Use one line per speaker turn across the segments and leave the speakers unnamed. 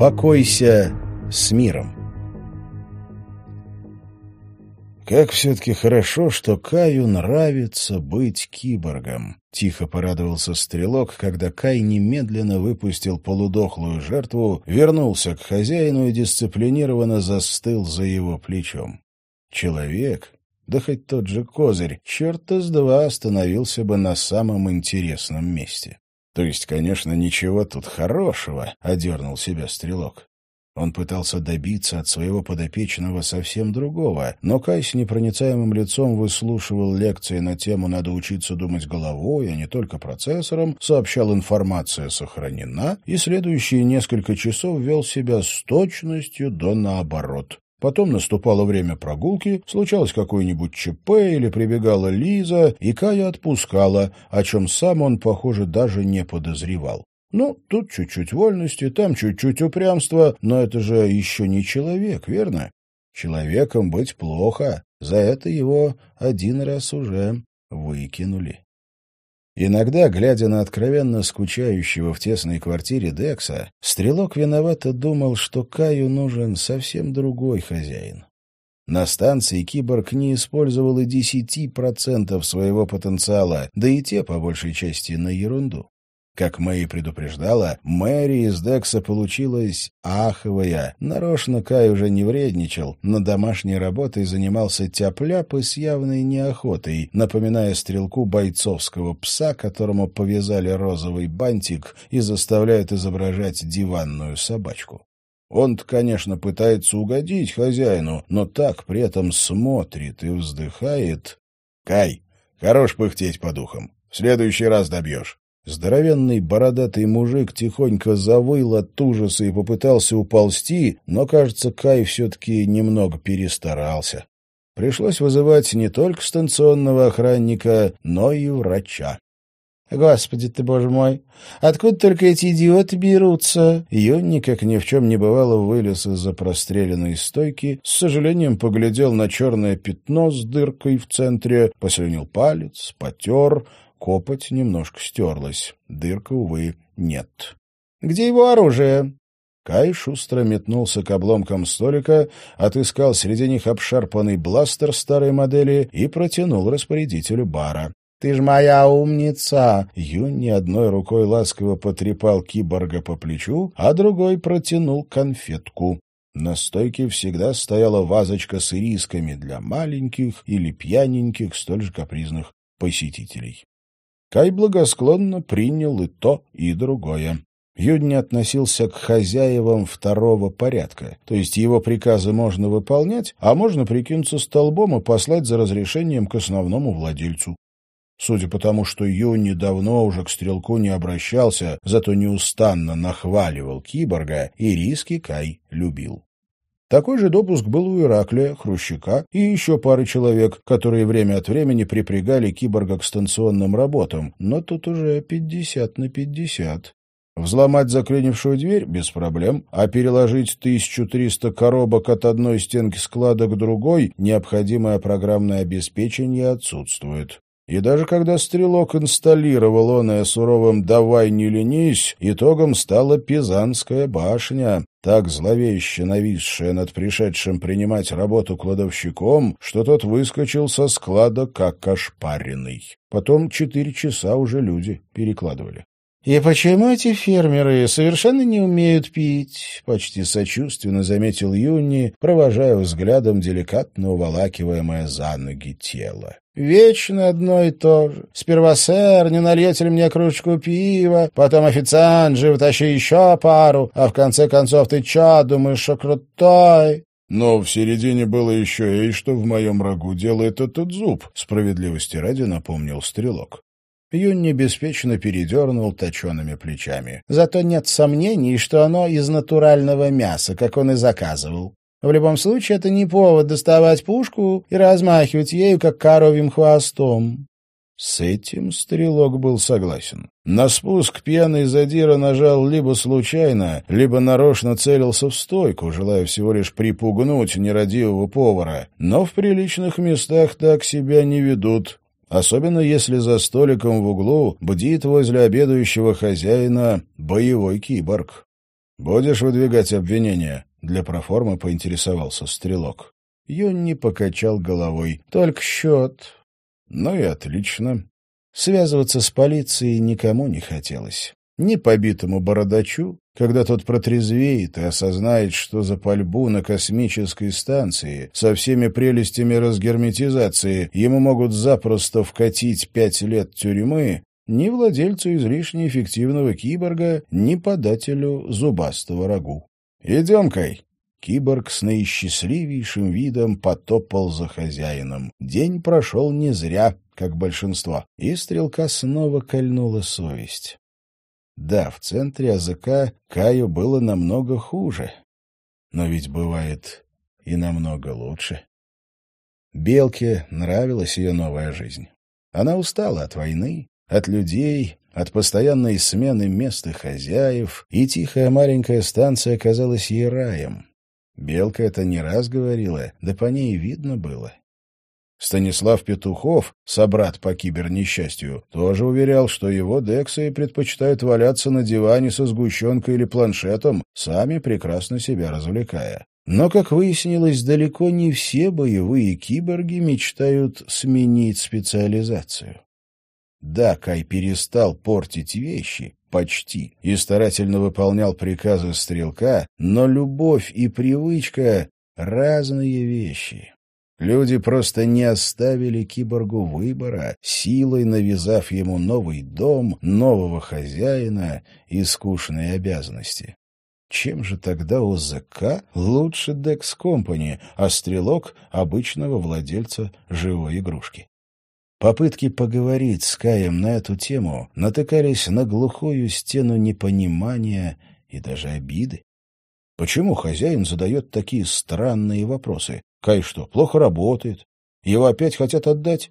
Покойся с миром. Как все-таки хорошо, что Каю нравится быть киборгом. Тихо порадовался стрелок, когда Кай немедленно выпустил полудохлую жертву, вернулся к хозяину и дисциплинированно застыл за его плечом. Человек, да хоть тот же козырь, черта с два остановился бы на самом интересном месте. То есть, конечно, ничего тут хорошего, — одернул себя стрелок. Он пытался добиться от своего подопечного совсем другого, но Кай с непроницаемым лицом выслушивал лекции на тему «надо учиться думать головой, а не только процессором», сообщал «информация сохранена» и следующие несколько часов вел себя с точностью до наоборот. Потом наступало время прогулки, случалось какое-нибудь ЧП или прибегала Лиза, и Кая отпускала, о чем сам он, похоже, даже не подозревал. Ну, тут чуть-чуть вольности, там чуть-чуть упрямства, но это же еще не человек, верно? Человеком быть плохо, за это его один раз уже выкинули. Иногда, глядя на откровенно скучающего в тесной квартире Декса, Стрелок виновато думал, что Каю нужен совсем другой хозяин. На станции киборг не использовал и десяти процентов своего потенциала, да и те, по большей части, на ерунду. Как Мэй предупреждала, Мэри из Декса получилась аховая. Нарочно Кай уже не вредничал, но домашней работой занимался тяп и с явной неохотой, напоминая стрелку бойцовского пса, которому повязали розовый бантик и заставляют изображать диванную собачку. Он-то, конечно, пытается угодить хозяину, но так при этом смотрит и вздыхает. — Кай, хорош пыхтеть по духам. В следующий раз добьешь. Здоровенный бородатый мужик тихонько завыл от ужаса и попытался уползти, но, кажется, Кай все-таки немного перестарался. Пришлось вызывать не только станционного охранника, но и врача. «Господи ты, боже мой! Откуда только эти идиоты берутся?» Юнни, как ни в чем не бывало, вылез из-за простреленной стойки, с сожалением поглядел на черное пятно с дыркой в центре, послюнил палец, потер, Копоть немножко стерлась. Дырка, увы, нет. «Где его оружие?» Кай шустро метнулся к обломкам столика, отыскал среди них обшарпанный бластер старой модели и протянул распорядителю бара. «Ты ж моя умница!» Юнь одной рукой ласково потрепал киборга по плечу, а другой протянул конфетку. На стойке всегда стояла вазочка с ирисками для маленьких или пьяненьких, столь же капризных посетителей. Кай благосклонно принял и то, и другое. Юдни относился к хозяевам второго порядка, то есть его приказы можно выполнять, а можно прикинуться столбом и послать за разрешением к основному владельцу. Судя по тому, что Юнни давно уже к стрелку не обращался, зато неустанно нахваливал киборга, и риски Кай любил. Такой же допуск был у Ираклия, Хрущика и еще пары человек, которые время от времени припрягали киборга к станционным работам, но тут уже пятьдесят на пятьдесят. Взломать заклинившую дверь — без проблем, а переложить 1300 коробок от одной стенки склада к другой необходимое программное обеспечение отсутствует. И даже когда стрелок инсталлировал оное суровым «давай не ленись», итогом стала Пизанская башня, так зловеще нависшая над пришедшим принимать работу кладовщиком, что тот выскочил со склада как ошпаренный. Потом четыре часа уже люди перекладывали. «И почему эти фермеры совершенно не умеют пить?» — почти сочувственно заметил Юнни, провожая взглядом деликатно уволакиваемое за ноги тело. «Вечно одно и то же. Сперва, сэр, не нальете ли мне кружку пива, потом официант же, вытащи еще пару, а в конце концов ты чё, думаешь, что крутой?» Но в середине было еще и что в моем рагу делает этот зуб, справедливости ради напомнил стрелок. Юнни беспечно передернул точеными плечами. Зато нет сомнений, что оно из натурального мяса, как он и заказывал. В любом случае, это не повод доставать пушку и размахивать ею, как коровьим хвостом. С этим стрелок был согласен. На спуск пьяный задира нажал либо случайно, либо нарочно целился в стойку, желая всего лишь припугнуть нерадивого повара. Но в приличных местах так себя не ведут, особенно если за столиком в углу бдит возле обедающего хозяина боевой киборг. «Будешь выдвигать обвинения?» — для проформы поинтересовался Стрелок. Юнни покачал головой. «Только счет». «Ну и отлично». Связываться с полицией никому не хотелось. Ни побитому бородачу, когда тот протрезвеет и осознает, что за пальбу на космической станции со всеми прелестями разгерметизации ему могут запросто вкатить пять лет тюрьмы, ни владельцу излишне эффективного киборга, ни подателю зубастого рагу. «Идем, Кай!» Киборг с наисчастливейшим видом потопал за хозяином. День прошел не зря, как большинство, и стрелка снова кольнула совесть. Да, в центре языка Каю было намного хуже. Но ведь бывает и намного лучше. Белке нравилась ее новая жизнь. Она устала от войны, от людей, от постоянной смены мест и хозяев, и тихая маленькая станция казалась ей раем. Белка это не раз говорила, да по ней видно было. Станислав Петухов, собрат по кибернесчастью, тоже уверял, что его дексы предпочитают валяться на диване со сгущенкой или планшетом, сами прекрасно себя развлекая. Но, как выяснилось, далеко не все боевые киборги мечтают сменить специализацию. Да, Кай перестал портить вещи, почти, и старательно выполнял приказы стрелка, но любовь и привычка — разные вещи. Люди просто не оставили киборгу выбора, силой навязав ему новый дом, нового хозяина и скучные обязанности. Чем же тогда ОЗК лучше Декс Компани, а стрелок — обычного владельца живой игрушки? Попытки поговорить с Каем на эту тему натыкались на глухую стену непонимания и даже обиды. Почему хозяин задает такие странные вопросы? Кай что, плохо работает? Его опять хотят отдать?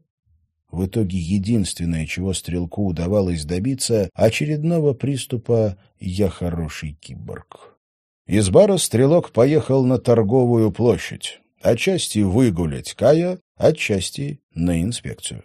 В итоге единственное, чего стрелку удавалось добиться, очередного приступа «я хороший киборг». Из бара стрелок поехал на торговую площадь, отчасти выгулять Кая, отчасти на инспекцию.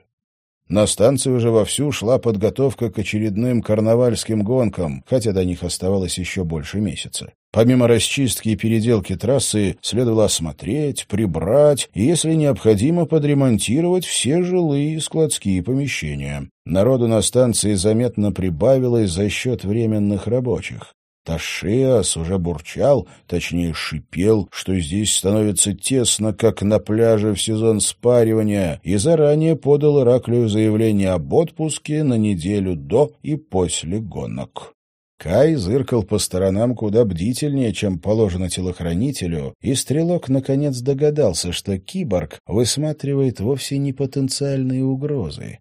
На станции уже вовсю шла подготовка к очередным карнавальским гонкам, хотя до них оставалось еще больше месяца. Помимо расчистки и переделки трассы, следовало осмотреть, прибрать и, если необходимо, подремонтировать все жилые и складские помещения. Народу на станции заметно прибавилось за счет временных рабочих. Ташиас уже бурчал, точнее шипел, что здесь становится тесно, как на пляже в сезон спаривания, и заранее подал Ираклию заявление об отпуске на неделю до и после гонок. Кай зыркал по сторонам куда бдительнее, чем положено телохранителю, и стрелок наконец догадался, что киборг высматривает вовсе не потенциальные угрозы.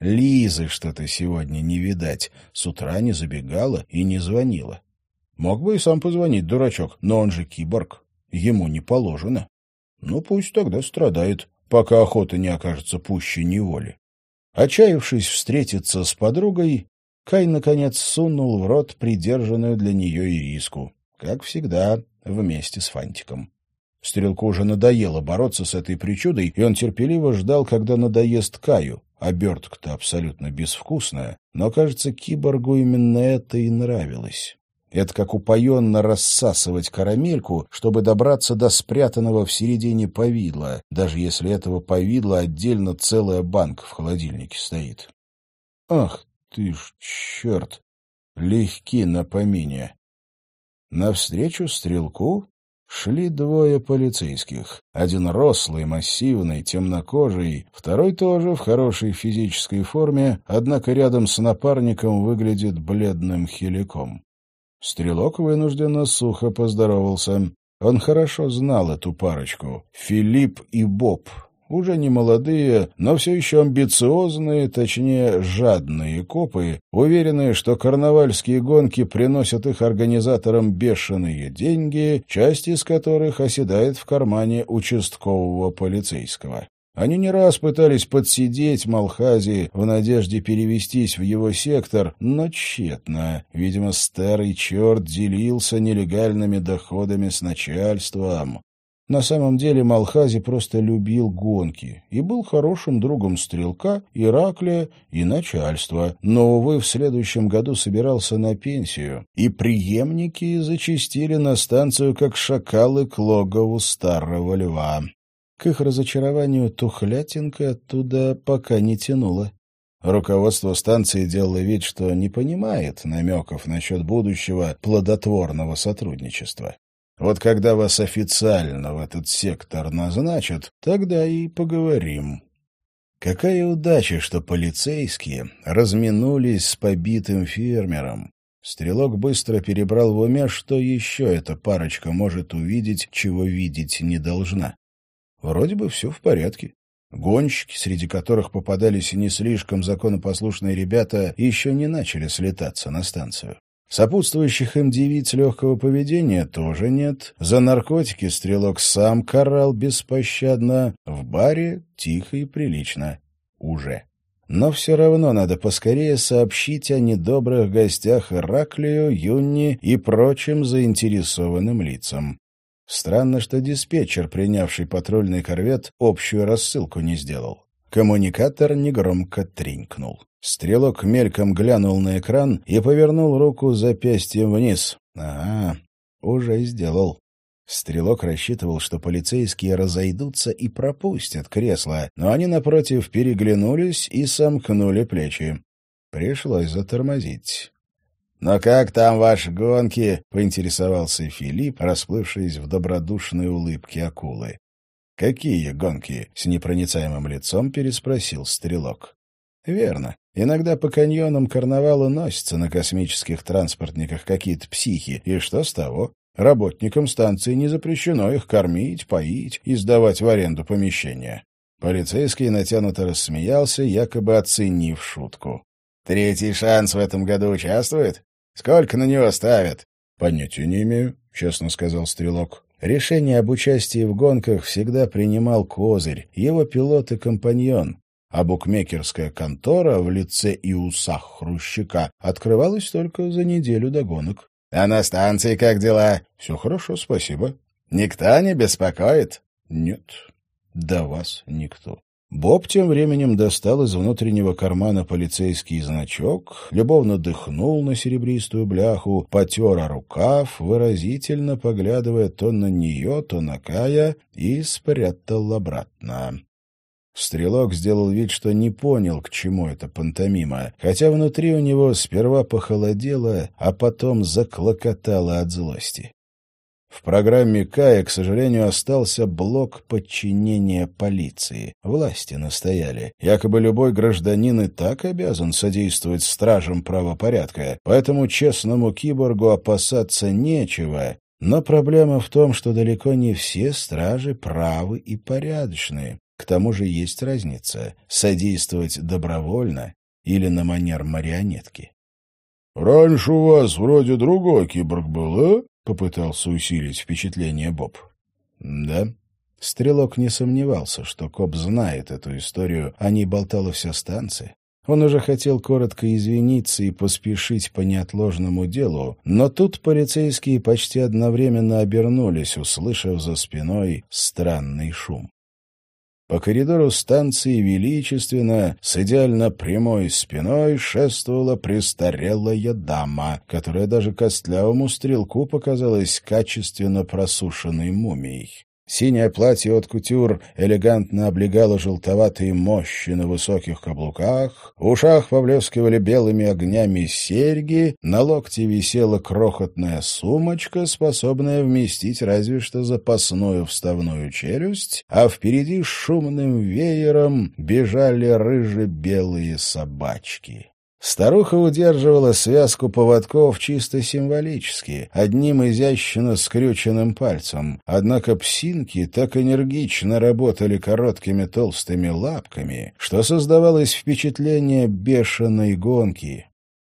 Лизы что-то сегодня не видать, с утра не забегала и не звонила. Мог бы и сам позвонить, дурачок, но он же киборг, ему не положено. Ну, пусть тогда страдает, пока охота не окажется пуще неволи. Отчаявшись встретиться с подругой, Кай, наконец, сунул в рот придержанную для нее ириску. Как всегда, вместе с фантиком. Стрелку уже надоело бороться с этой причудой, и он терпеливо ждал, когда надоест Каю. Обертка-то абсолютно безвкусная, но, кажется, киборгу именно это и нравилось. Это как упоенно рассасывать карамельку, чтобы добраться до спрятанного в середине повидла, даже если этого повидла отдельно целая банка в холодильнике стоит. Ах ты ж черт! Легки на помине. Навстречу стрелку шли двое полицейских. Один рослый, массивный, темнокожий, второй тоже в хорошей физической форме, однако рядом с напарником выглядит бледным хиликом. Стрелок вынужденно сухо поздоровался. Он хорошо знал эту парочку — Филипп и Боб, уже не молодые, но все еще амбициозные, точнее, жадные копы, уверенные, что карнавальские гонки приносят их организаторам бешеные деньги, часть из которых оседает в кармане участкового полицейского. Они не раз пытались подсидеть Малхази в надежде перевестись в его сектор, но тщетно. Видимо, старый черт делился нелегальными доходами с начальством. На самом деле Малхази просто любил гонки и был хорошим другом стрелка, Ираклия и начальства, но, увы, в следующем году собирался на пенсию, и преемники зачастили на станцию, как шакалы к логову старого льва. К их разочарованию тухлятинка оттуда пока не тянула. Руководство станции делало вид, что не понимает намеков насчет будущего плодотворного сотрудничества. Вот когда вас официально в этот сектор назначат, тогда и поговорим. Какая удача, что полицейские разминулись с побитым фермером. Стрелок быстро перебрал в уме, что еще эта парочка может увидеть, чего видеть не должна. Вроде бы все в порядке. Гонщики, среди которых попадались не слишком законопослушные ребята, еще не начали слетаться на станцию. Сопутствующих им девиц легкого поведения тоже нет. За наркотики стрелок сам карал беспощадно. В баре тихо и прилично. Уже. Но все равно надо поскорее сообщить о недобрых гостях Ираклию, Юнни и прочим заинтересованным лицам. Странно, что диспетчер, принявший патрульный корвет, общую рассылку не сделал. Коммуникатор негромко тренькнул. Стрелок мельком глянул на экран и повернул руку запястьем вниз. Ага, уже сделал. Стрелок рассчитывал, что полицейские разойдутся и пропустят кресло, но они, напротив, переглянулись и сомкнули плечи. Пришлось затормозить. «Но как там ваши гонки?» — поинтересовался Филипп, расплывшись в добродушной улыбке акулы. «Какие гонки?» — с непроницаемым лицом переспросил стрелок. «Верно. Иногда по каньонам карнавала носятся на космических транспортниках какие-то психи. И что с того? Работникам станции не запрещено их кормить, поить и сдавать в аренду помещения». Полицейский натянуто рассмеялся, якобы оценив шутку. «Третий шанс в этом году участвует? Сколько на него ставят?» «Понятия не имею», — честно сказал Стрелок. Решение об участии в гонках всегда принимал Козырь, его пилот и компаньон, а букмекерская контора в лице и усах Хрущика открывалась только за неделю до гонок. — А на станции как дела? — Все хорошо, спасибо. — Никто не беспокоит? — Нет, до вас никто. Боб тем временем достал из внутреннего кармана полицейский значок, любовно дыхнул на серебристую бляху, потер о рукав, выразительно поглядывая то на нее, то на Кая, и спрятал обратно. Стрелок сделал вид, что не понял, к чему это пантомима, хотя внутри у него сперва похолодело, а потом заклокотало от злости. В программе Кая, к сожалению, остался блок подчинения полиции. Власти настояли. Якобы любой гражданин и так обязан содействовать стражам правопорядка, поэтому честному киборгу опасаться нечего. Но проблема в том, что далеко не все стражи правы и порядочные. К тому же есть разница — содействовать добровольно или на манер марионетки. — Раньше у вас вроде другой киборг был, а? — попытался усилить впечатление Боб. «Да». Стрелок не сомневался, что коп знает эту историю, а не болтала вся станция. Он уже хотел коротко извиниться и поспешить по неотложному делу, но тут полицейские почти одновременно обернулись, услышав за спиной странный шум. По коридору станции величественно, с идеально прямой спиной, шествовала престарелая дама, которая даже костлявому стрелку показалась качественно просушенной мумией. Синее платье от кутюр элегантно облегало желтоватые мощи на высоких каблуках, в ушах поблескивали белыми огнями серьги, на локте висела крохотная сумочка, способная вместить разве что запасную вставную челюсть, а впереди шумным веером бежали рыже-белые собачки. Старуха удерживала связку поводков чисто символически, одним изящно скрюченным пальцем. Однако псинки так энергично работали короткими толстыми лапками, что создавалось впечатление бешеной гонки.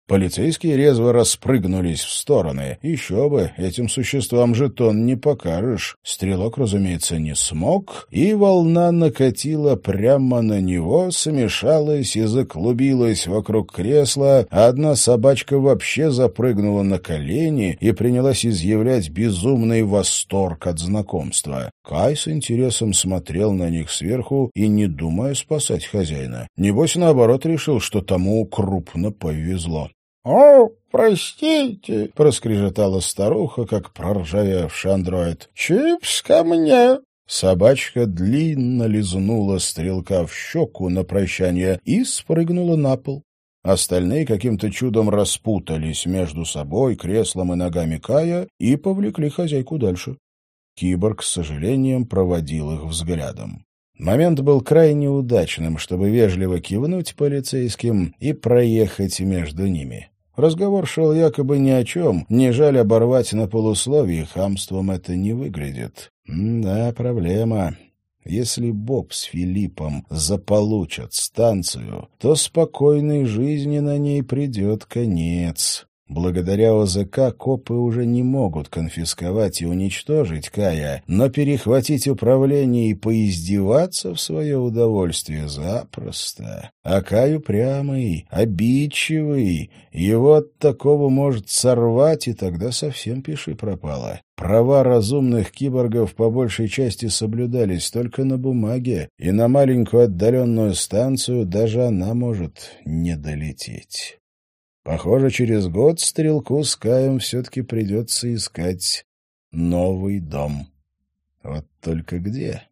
Полицейские резво распрыгнулись в стороны. Еще бы, этим существам жетон не покажешь. Стрелок, разумеется, не смог, и волна накатила прямо на него, смешалась и заклубилась вокруг кресла, а одна собачка вообще запрыгнула на колени и принялась изъявлять безумный восторг от знакомства. Кай с интересом смотрел на них сверху и не думая спасать хозяина. Небось, наоборот, решил, что тому крупно повезло.
— О, простите, —
проскрежетала старуха, как проржавевший андроид.
— Чипс ко мне.
Собачка длинно лизнула стрелка в щеку на прощание и спрыгнула на пол. Остальные каким-то чудом распутались между собой, креслом и ногами Кая и повлекли хозяйку дальше. Киборг с сожалением проводил их взглядом. Момент был крайне удачным, чтобы вежливо кивнуть полицейским и проехать между ними. Разговор шел якобы ни о чем, не жаль оборвать на полусловии, хамством это не выглядит. Да, проблема. Если Боб с Филиппом заполучат станцию, то спокойной жизни на ней придет конец. Благодаря ОЗК копы уже не могут конфисковать и уничтожить Кая, но перехватить управление и поиздеваться в свое удовольствие запросто. А Кай упрямый, обидчивый, его от такого может сорвать, и тогда совсем пиши пропало. Права разумных киборгов по большей части соблюдались только на бумаге, и на маленькую отдаленную станцию даже она может не долететь. Похоже, через год стрелку с Каем все-таки придется искать новый дом. Вот только где?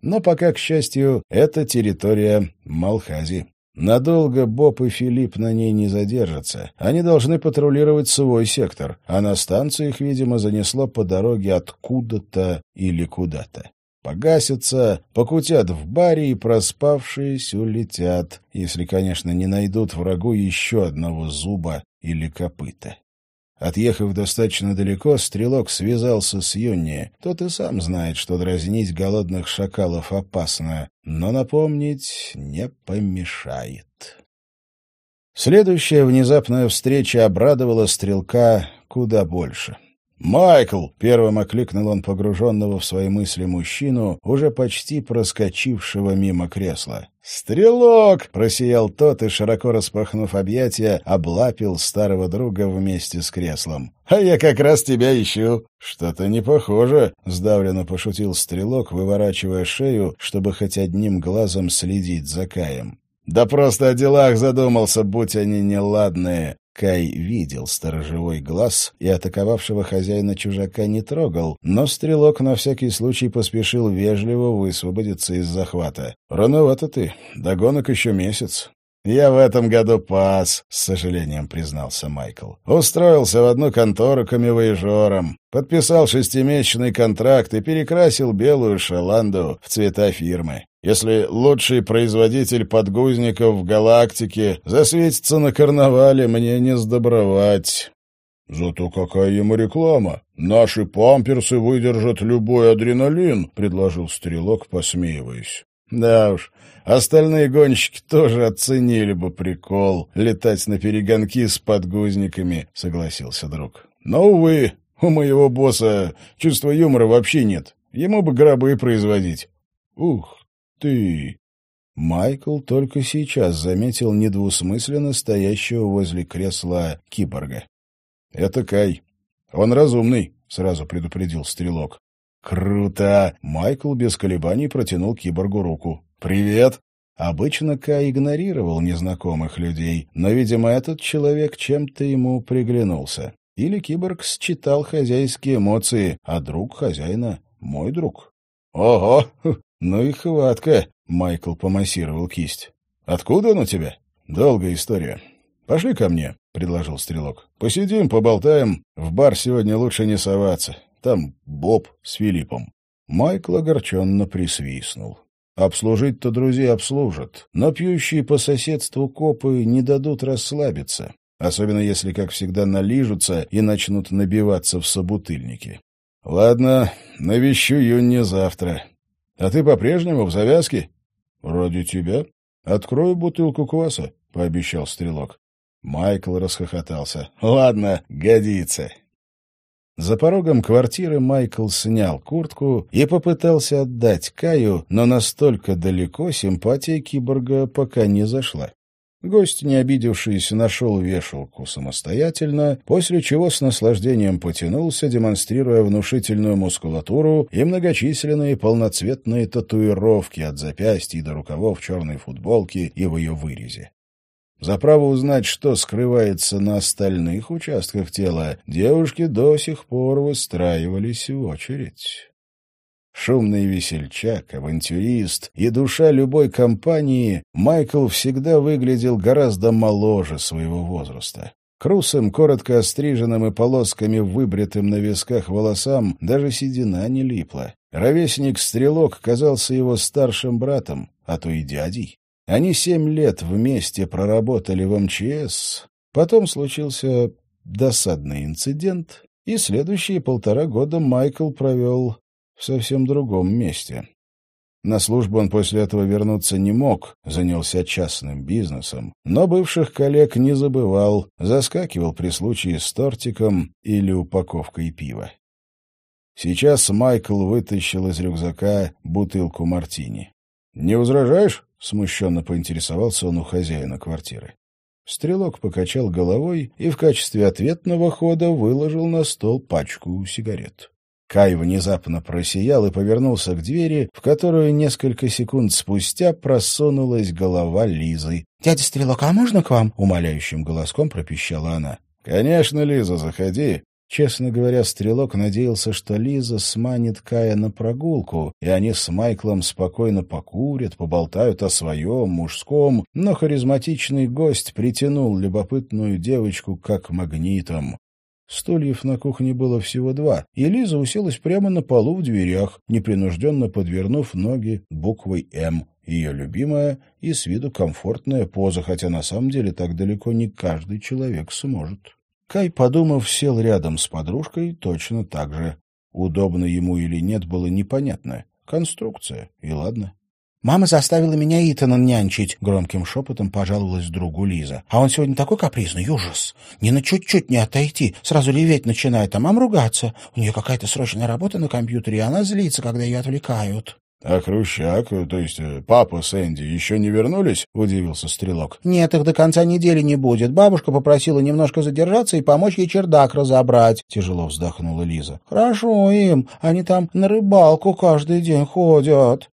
Но пока, к счастью, это территория Малхази. Надолго Боб и Филипп на ней не задержатся. Они должны патрулировать свой сектор, а на станцию их, видимо, занесло по дороге откуда-то или куда-то. Погасятся, покутят в баре и, проспавшись, улетят, если, конечно, не найдут врагу еще одного зуба или копыта. Отъехав достаточно далеко, стрелок связался с Юнни. Тот и сам знает, что дразнить голодных шакалов опасно, но напомнить не помешает. Следующая внезапная встреча обрадовала стрелка куда больше. «Майкл!» — первым окликнул он погруженного в свои мысли мужчину, уже почти проскочившего мимо кресла. «Стрелок!» — просиял тот и, широко распахнув объятия, облапил старого друга вместе с креслом. «А я как раз тебя ищу!» «Что-то не похоже!» — сдавленно пошутил стрелок, выворачивая шею, чтобы хоть одним глазом следить за Каем. «Да просто о делах задумался, будь они неладные!» Кай видел сторожевой глаз и атаковавшего хозяина чужака не трогал, но стрелок на всякий случай поспешил вежливо высвободиться из захвата. «Рановато ты. Догонок еще месяц». «Я в этом году пас», — с сожалением признался Майкл. «Устроился в одну контору камевоежором, подписал шестимесячный контракт и перекрасил белую шаланду в цвета фирмы. Если лучший производитель подгузников в галактике засветится на карнавале, мне не сдобровать. Зато какая ему реклама? Наши памперсы выдержат любой адреналин, предложил стрелок, посмеиваясь. Да уж, остальные гонщики тоже оценили бы прикол летать на перегонки с подгузниками, согласился друг. Но увы, у моего босса чувства юмора вообще нет. Ему бы гробы производить. Ух, ты!» Майкл только сейчас заметил недвусмысленно стоящего возле кресла киборга. «Это Кай. Он разумный», — сразу предупредил стрелок. «Круто!» — Майкл без колебаний протянул киборгу руку. «Привет!» Обычно Кай игнорировал незнакомых людей, но, видимо, этот человек чем-то ему приглянулся. Или киборг считал хозяйские эмоции, а друг хозяина — мой друг. «Ого! «Ну и хватка», — Майкл помассировал кисть. «Откуда он у тебя?» «Долгая история. Пошли ко мне», — предложил стрелок. «Посидим, поболтаем. В бар сегодня лучше не соваться. Там Боб с Филиппом». Майкл огорченно присвистнул. Обслужить-то друзей обслужат, но пьющие по соседству копы не дадут расслабиться, особенно если, как всегда, налижутся и начнут набиваться в собутыльники. Ладно, навещу Юнни завтра. А ты по-прежнему в завязке? — Ради тебя. Открою бутылку кваса, — пообещал стрелок. Майкл расхохотался. — Ладно, годится. За порогом квартиры Майкл снял куртку и попытался отдать Каю, но настолько далеко симпатия киборга пока не зашла. Гость, не обидевшись, нашел вешалку самостоятельно, после чего с наслаждением потянулся, демонстрируя внушительную мускулатуру и многочисленные полноцветные татуировки от запястья до рукавов черной футболки и в ее вырезе. За право узнать, что скрывается на остальных участках тела, девушки до сих пор выстраивались в очередь. Шумный весельчак, авантюрист и душа любой компании, Майкл всегда выглядел гораздо моложе своего возраста. Крусым, коротко остриженным и полосками выбритым на висках волосам даже седина не липла. Ровесник-стрелок казался его старшим братом, а то и дядей. Они семь лет вместе проработали в МЧС. Потом случился досадный инцидент, и следующие полтора года Майкл провел в совсем другом месте. На службу он после этого вернуться не мог, занялся частным бизнесом, но бывших коллег не забывал, заскакивал при случае с тортиком или упаковкой пива. Сейчас Майкл вытащил из рюкзака бутылку мартини. «Не возражаешь?» — смущенно поинтересовался он у хозяина квартиры. Стрелок покачал головой и в качестве ответного хода выложил на стол пачку сигарет. Кай внезапно просиял и повернулся к двери, в которую несколько секунд спустя просунулась голова Лизы. — Дядя Стрелок, а можно к вам? — умоляющим голоском пропищала она. — Конечно, Лиза, заходи. Честно говоря, Стрелок надеялся, что Лиза сманит Кая на прогулку, и они с Майклом спокойно покурят, поболтают о своем, мужском, но харизматичный гость притянул любопытную девочку как магнитом. Стульев на кухне было всего два, и Лиза уселась прямо на полу в дверях, непринужденно подвернув ноги буквой «М», ее любимая и с виду комфортная поза, хотя на самом деле так далеко не каждый человек сможет. Кай, подумав, сел рядом с подружкой точно так же. Удобно ему или нет, было непонятно. Конструкция, и ладно. «Мама заставила меня Итана нянчить», — громким шепотом пожаловалась другу Лиза. «А он сегодня такой капризный, ужас! Ни на чуть-чуть не отойти, сразу реветь начинает, а мам ругаться. У нее какая-то срочная работа на компьютере, и она злится, когда ее отвлекают».
«А Хрущак, то есть э, папа с Энди, еще не вернулись?» — удивился Стрелок.
«Нет, их до конца недели не будет. Бабушка попросила немножко задержаться и помочь ей чердак разобрать», — тяжело вздохнула Лиза. «Хорошо им, они там на рыбалку каждый день ходят».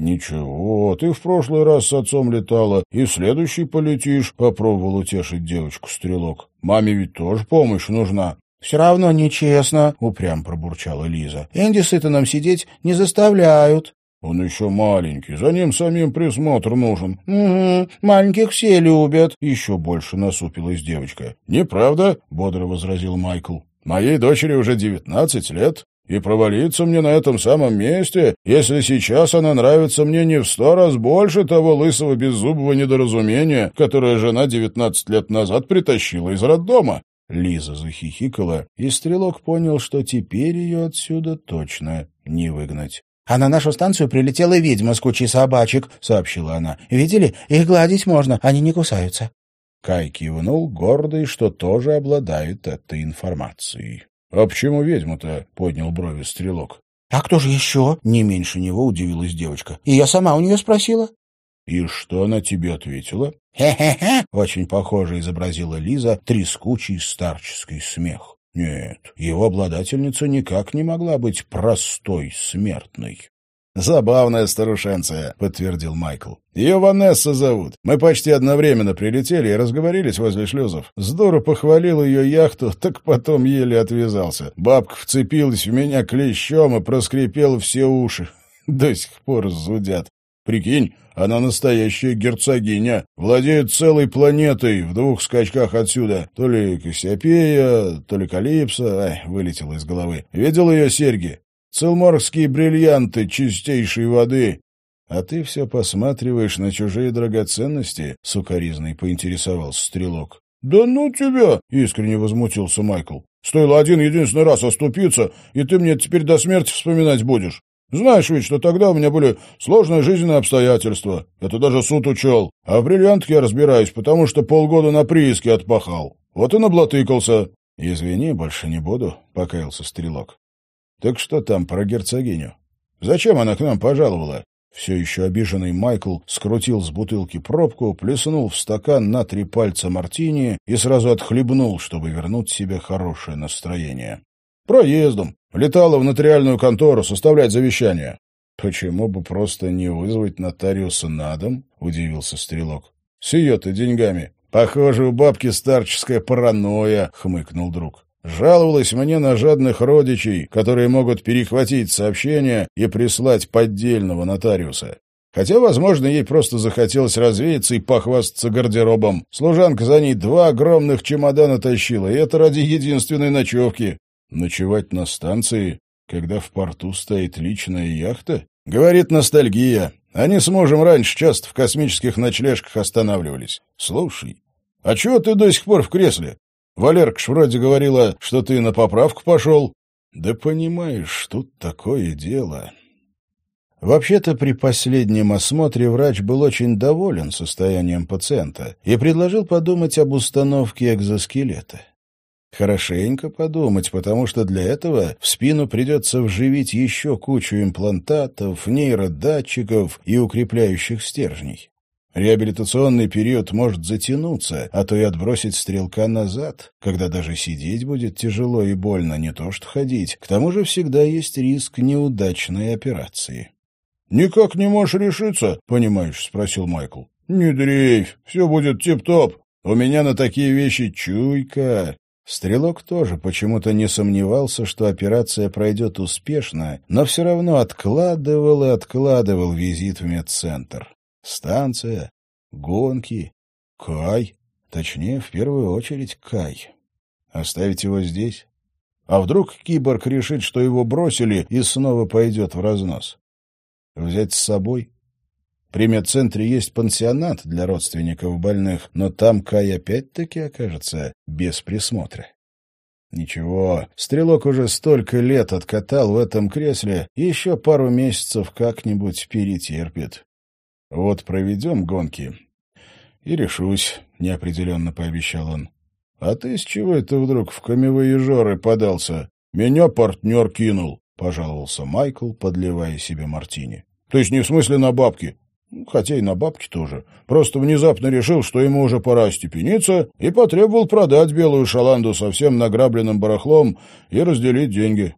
«Ничего, ты в прошлый раз с отцом летала, и в следующий полетишь», — попробовал утешить девочку Стрелок. «Маме ведь тоже помощь нужна».
«Все равно нечестно», — упрям пробурчала Лиза. «Энди Итаном сидеть не заставляют».
«Он еще маленький, за ним самим присмотр нужен».
«Угу, маленьких все любят», —
еще больше насупилась девочка. «Неправда», — бодро возразил Майкл. «Моей дочери уже девятнадцать лет, и провалиться мне на этом самом месте, если сейчас она нравится мне не в сто раз больше того лысого беззубого недоразумения, которое жена девятнадцать лет назад притащила из роддома.
Лиза захихикала, и Стрелок понял, что теперь ее отсюда точно не выгнать.
«А на нашу станцию прилетела ведьма с кучей собачек», — сообщила она. «Видели? Их гладить можно, они не кусаются».
Кай кивнул, гордый, что тоже обладает этой информацией.
— А почему ведьма-то? — поднял брови стрелок.
— А кто же еще? — не меньше него удивилась девочка. — И я сама у нее спросила.
— И что она тебе ответила?
«Хе-хе-хе!»
— очень похоже изобразила Лиза трескучий старческий смех. Нет, его обладательница никак не могла быть простой смертной.
«Забавная старушенция», — подтвердил Майкл. «Ее Ванесса зовут. Мы почти одновременно прилетели и разговорились возле шлюзов. Здорово похвалил ее яхту, так потом еле отвязался. Бабка вцепилась в меня клещом и проскрипела все уши. До сих пор зудят. Прикинь, она настоящая герцогиня, владеет целой планетой в двух скачках отсюда. То ли Кассиопея, то ли Калипсо, ай, вылетело из головы. Видел ее серьги? Целморские бриллианты чистейшей воды. А ты все посматриваешь на чужие драгоценности, — сукоризный поинтересовался стрелок. — Да ну тебя! — искренне возмутился Майкл. — Стоило один единственный раз оступиться, и ты мне теперь до смерти вспоминать будешь. Знаешь ведь, что тогда у меня были сложные жизненные обстоятельства. Это даже суд учел. А в бриллиантах я разбираюсь, потому что полгода на прииске отпахал. Вот и наблатыкался.
— Извини, больше не буду, — покаялся стрелок. Так что там про герцогиню? Зачем она к нам пожаловала? Все еще обиженный Майкл скрутил с бутылки пробку, плеснул в стакан на три пальца мартини и сразу отхлебнул, чтобы вернуть себе хорошее настроение. «Проездом. Летала в нотариальную контору составлять завещание». «Почему бы просто не вызвать нотариуса на дом?» — удивился Стрелок. «С ее-то деньгами. Похоже, у бабки старческая паранойя», — хмыкнул друг. Жаловалась мне на жадных родичей, которые могут перехватить сообщение и прислать поддельного нотариуса. Хотя, возможно, ей просто захотелось развеяться и похвастаться гардеробом. Служанка за ней два огромных чемодана тащила, и это ради единственной ночевки. Ночевать на станции, когда в порту стоит личная яхта? Говорит, ностальгия. Они с мужем раньше часто в космических ночлежках останавливались. Слушай, а чего ты до сих пор в кресле? Валерка ж вроде говорила, что ты на поправку пошел. Да понимаешь, тут такое дело. Вообще-то при последнем осмотре врач был очень доволен состоянием пациента и предложил подумать об установке экзоскелета. Хорошенько подумать, потому что для этого в спину придется вживить еще кучу имплантатов, нейродатчиков и укрепляющих стержней. Реабилитационный период может затянуться, а то и отбросить стрелка назад, когда даже сидеть будет тяжело и больно, не то что ходить. К тому же всегда есть риск неудачной операции. — Никак не можешь решиться, понимаешь? — спросил Майкл. — Не дрейфь, все будет тип-топ. У меня на такие вещи чуйка. Стрелок тоже почему-то не сомневался, что операция пройдет успешно, но все равно откладывал и откладывал визит в медцентр. Станция, гонки, Кай, точнее, в первую очередь Кай. Оставить его здесь? А вдруг киборг решит, что его бросили, и снова пойдет в разнос? Взять с собой? При медцентре есть пансионат для родственников больных, но там Кай опять-таки окажется без присмотра. Ничего, стрелок уже столько лет откатал в этом кресле, еще пару месяцев как-нибудь перетерпит. Вот проведем гонки. И решусь, — неопределенно пообещал он. А ты с чего это вдруг в камевоежоры подался? Меня партнер кинул, — пожаловался Майкл, подливая себе мартини. То есть не в смысле на бабки, хотя и на бабки тоже. Просто внезапно решил, что ему уже пора степениться, и потребовал продать белую шаланду со всем награбленным барахлом и разделить деньги.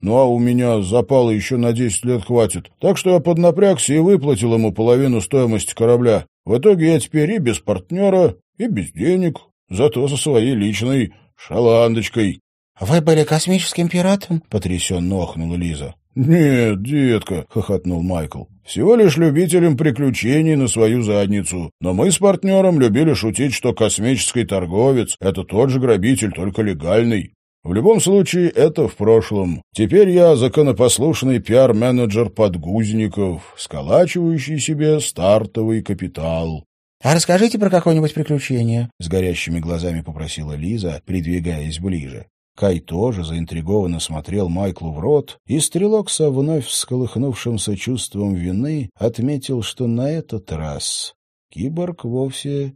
Ну а у меня запала еще на десять лет хватит. Так что я поднапрягся и выплатил ему половину стоимости корабля. В итоге я теперь и без партнера, и без денег, зато со своей личной шаландочкой.
— Вы были космическим пиратом?
— потрясенно охнула Лиза. — Нет, детка, — хохотнул Майкл. — Всего лишь любителем приключений на свою задницу. Но мы с партнером любили шутить, что космический торговец — это тот же грабитель, только легальный. В любом случае, это в прошлом. Теперь я законопослушный пиар-менеджер подгузников, сколачивающий себе стартовый капитал.
— А расскажите про какое-нибудь приключение, —
с горящими глазами попросила Лиза, придвигаясь ближе. Кай тоже заинтригованно смотрел Майклу в рот, и стрелок со вновь всколыхнувшимся чувством вины отметил, что на этот раз киборг вовсе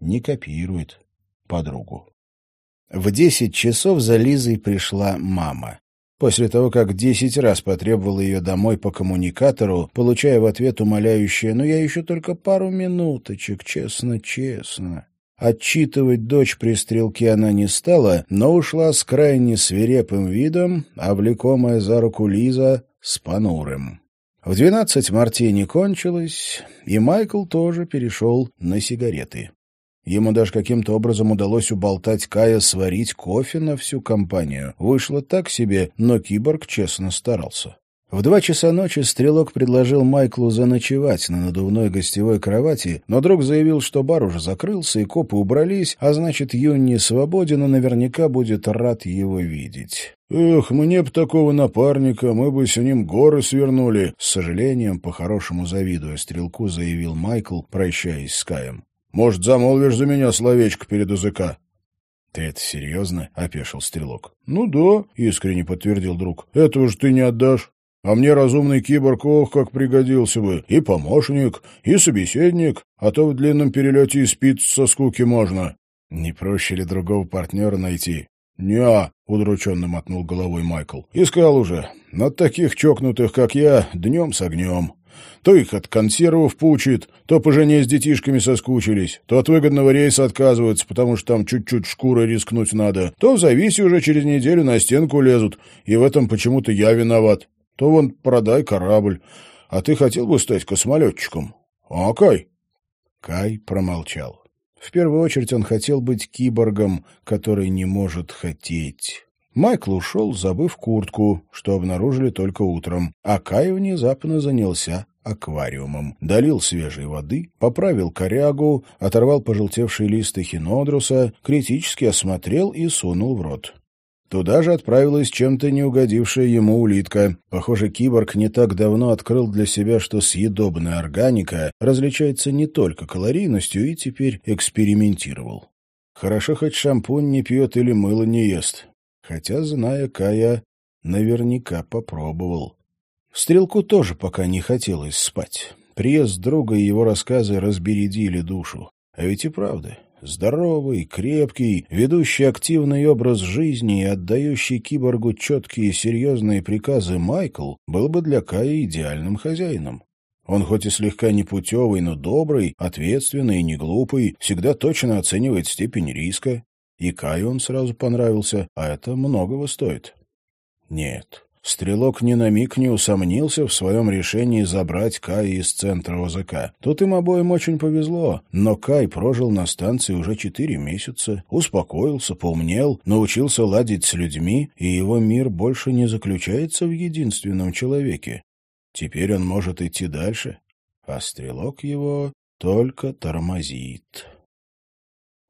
не копирует подругу. В десять часов за Лизой пришла мама. После того, как десять раз потребовала ее домой по коммуникатору, получая в ответ умоляющее «Ну, я еще только пару минуточек, честно-честно». Отчитывать дочь при стрелке она не стала, но ушла с крайне свирепым видом, а за руку Лиза с понурым. В двенадцать мартини кончилось, и Майкл тоже перешел на сигареты. Ему даже каким-то образом удалось уболтать Кая сварить кофе на всю компанию. Вышло так себе, но киборг честно старался. В два часа ночи стрелок предложил Майклу заночевать на надувной гостевой кровати, но друг заявил, что бар уже закрылся и копы убрались, а значит, Юнни свободен и наверняка будет рад его видеть. «Эх, мне б такого напарника, мы бы с ним горы свернули», — с сожалением, по-хорошему завидуя стрелку, заявил Майкл, прощаясь с Каем. Может, замолвишь за меня словечко перед языка?» «Ты это серьезно?» — опешил стрелок. «Ну да», — искренне подтвердил друг. «Этого же ты не отдашь. А мне разумный киборг, ох, как пригодился бы. И помощник, и собеседник, а то в длинном перелете и спиться со скуки можно. Не проще ли другого партнера найти?» «Не-а», — удрученно мотнул головой Майкл. «Искал уже. Над таких чокнутых, как я, днем с огнем.
То их от консервов пучит, то по жене с детишками соскучились, то от выгодного рейса отказываются, потому что там чуть-чуть шкурой рискнуть надо, то в зависе уже через неделю на стенку лезут, и в этом почему-то я виноват. То вон продай корабль. А ты хотел бы стать космолетчиком? А, Кай?»
Кай промолчал. В первую очередь он хотел быть киборгом, который не может хотеть. Майкл ушел, забыв куртку, что обнаружили только утром, а Кай внезапно занялся аквариумом. Долил свежей воды, поправил корягу, оторвал пожелтевшие листы хинодруса, критически осмотрел и сунул в рот. Туда же отправилась чем-то не угодившая ему улитка. Похоже, киборг не так давно открыл для себя, что съедобная органика различается не только калорийностью, и теперь экспериментировал. Хорошо, хоть шампунь не пьет или мыло не ест. Хотя, зная Кая, наверняка попробовал. Стрелку тоже пока не хотелось спать. Приезд друга и его рассказы разбередили душу. А ведь и правда, Здоровый, крепкий, ведущий активный образ жизни и отдающий киборгу четкие и серьезные приказы Майкл был бы для Кая идеальным хозяином. Он хоть и слегка непутевый, но добрый, ответственный и неглупый, всегда точно оценивает степень риска. И Каю он сразу понравился, а это многого стоит. Нет, Стрелок ни на миг не усомнился в своем решении забрать Кая из центра ОЗК. Тут им обоим очень повезло, но Кай прожил на станции уже четыре месяца, успокоился, поумнел, научился ладить с людьми, и его мир больше не заключается в единственном человеке. Теперь он может идти дальше, а стрелок его только тормозит.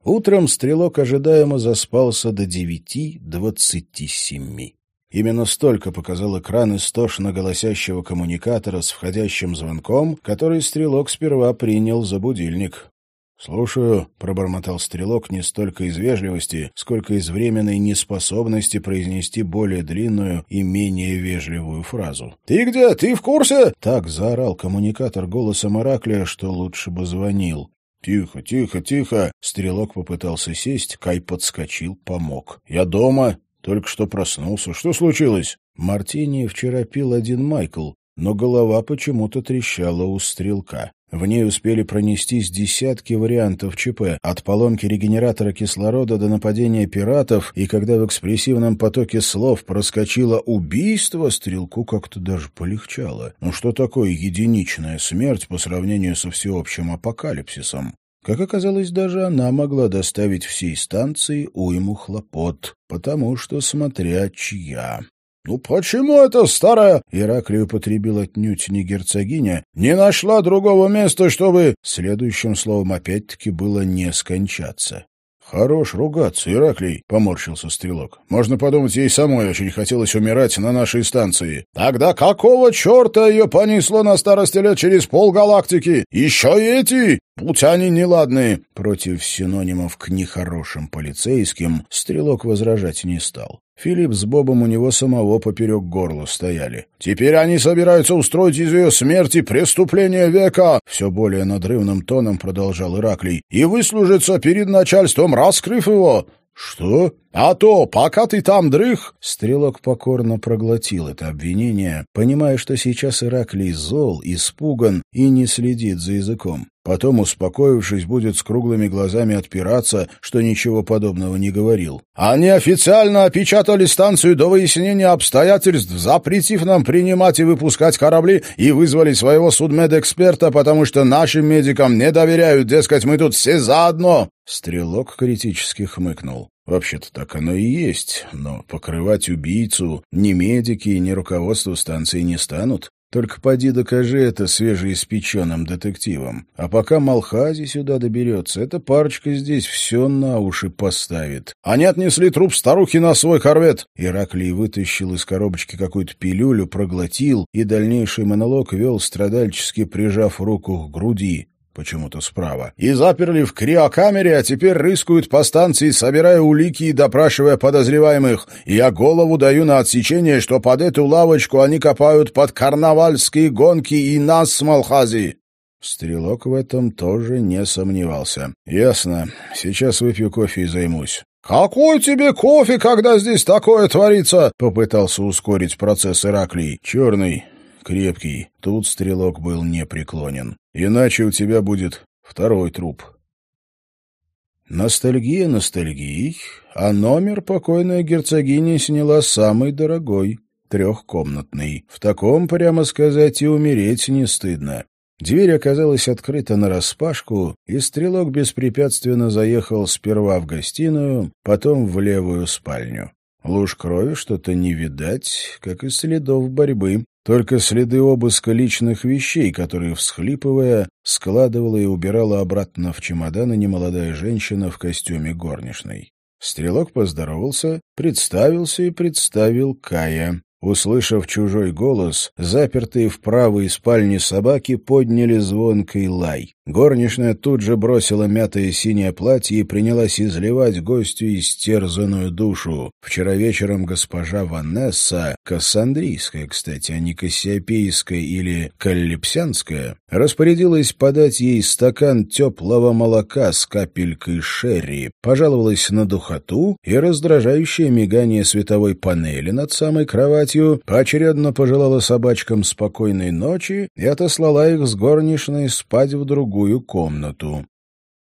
Утром стрелок ожидаемо заспался до девяти двадцати семи. Именно столько показал экран истошно голосящего коммуникатора с входящим звонком, который стрелок сперва принял за будильник. «Слушаю», — пробормотал стрелок не столько из вежливости, сколько из временной неспособности произнести более длинную и менее вежливую фразу.
«Ты где? Ты в курсе?»
Так заорал коммуникатор голосом Ираклия, что лучше бы звонил.
«Тихо, тихо, тихо!» Стрелок попытался сесть, Кай подскочил, помог. «Я дома. Только что проснулся. Что случилось?
Мартини вчера пил один Майкл, но голова почему-то трещала у стрелка. В ней успели пронестись десятки вариантов ЧП, от поломки регенератора кислорода до нападения пиратов, и когда в экспрессивном потоке слов проскочило убийство, стрелку как-то даже полегчало. Ну что такое единичная смерть по сравнению со всеобщим апокалипсисом? Как оказалось, даже она могла доставить всей станции уйму хлопот, потому что смотря чья.
«Ну почему эта старая...»
— Ираклий употребил отнюдь не герцогиня.
«Не нашла другого места, чтобы...»
Следующим словом опять-таки было «не скончаться».
«Хорош ругаться, Ираклий», — поморщился Стрелок. «Можно подумать, ей самой очень хотелось умирать на нашей станции». «Тогда какого черта ее понесло на старости лет через полгалактики? Еще и эти? Будь они неладные!»
Против синонимов к нехорошим полицейским Стрелок возражать не стал. Филипп с Бобом у него самого поперек горла стояли.
«Теперь они собираются устроить из ее смерти преступление века!»
Все более надрывным тоном продолжал Ираклий.
«И выслужиться перед начальством, раскрыв его!» «Что? А то, пока ты там дрых...»
Стрелок покорно проглотил это обвинение, понимая, что сейчас Ираклий зол, испуган и не следит за языком. Потом, успокоившись, будет с круглыми глазами отпираться, что ничего подобного не говорил.
«Они официально опечатали станцию до выяснения обстоятельств, запретив нам принимать и выпускать корабли, и вызвали своего судмедэксперта, потому что нашим медикам не доверяют, дескать, мы тут все заодно!»
Стрелок критически хмыкнул. Вообще-то так оно и есть, но покрывать убийцу ни медики, ни руководство станции не станут. Только поди докажи это свежеиспеченным детективам. А пока Малхази сюда доберется, эта парочка здесь все на уши поставит.
Они отнесли труп старухи на свой корвет.
Ираклий вытащил из коробочки какую-то пилюлю, проглотил, и дальнейший монолог вел, страдальчески прижав руку к груди почему-то справа,
и заперли в криокамере, а теперь рыскают по станции, собирая улики и допрашивая подозреваемых. я голову даю на отсечение, что под эту лавочку они копают под карнавальские гонки и нас с Малхази.
Стрелок в этом тоже не сомневался. «Ясно. Сейчас выпью кофе и займусь».
«Какой тебе кофе, когда здесь такое творится?» — попытался ускорить процесс Ираклий.
«Черный. Крепкий. Тут стрелок был непреклонен. Иначе у тебя будет второй труп. Ностальгия ностальгией, а номер покойная герцогиня сняла самый дорогой, трехкомнатный. В таком, прямо сказать, и умереть не стыдно. Дверь оказалась открыта нараспашку, и стрелок беспрепятственно заехал сперва в гостиную, потом в левую спальню. Луж крови что-то не видать, как и следов борьбы. Только следы обыска личных вещей, которые, всхлипывая, складывала и убирала обратно в чемоданы немолодая женщина в костюме горничной. Стрелок поздоровался, представился и представил Кая. Услышав чужой голос, запертые в правой спальне собаки подняли звонкий лай. Горничная тут же бросила мятое синее платье и принялась изливать гостю истерзанную душу. Вчера вечером госпожа Ванесса, кассандрийская, кстати, а не кассиопейская или каллипсянская, распорядилась подать ей стакан теплого молока с капелькой шерри, пожаловалась на духоту и раздражающее мигание световой панели над самой кроватью, поочередно пожелала собачкам спокойной ночи и отослала их с горничной спать в другую другую комнату.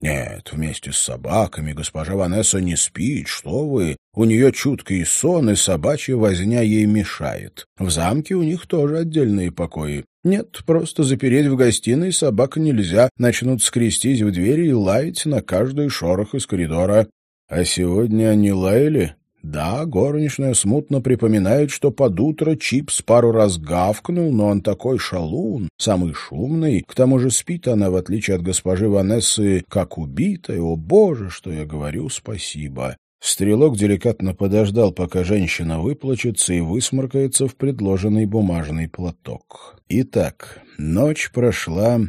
Нет, вместе с собаками госпожа Ванесса не спит, что вы. У нее чуткий сон, и собачья возня ей мешает. В замке у них тоже отдельные покои. Нет, просто запереть в гостиной собак нельзя. Начнут скрестись в двери и лаять на каждый шорох из коридора. А сегодня они лаяли? Да, горничная смутно припоминает, что под утро Чипс пару раз гавкнул, но он такой шалун, самый шумный. К тому же спит она, в отличие от госпожи Ванессы, как убитая. О, боже, что я говорю, спасибо. Стрелок деликатно подождал, пока женщина выплачется и высморкается в предложенный бумажный платок. Итак, ночь прошла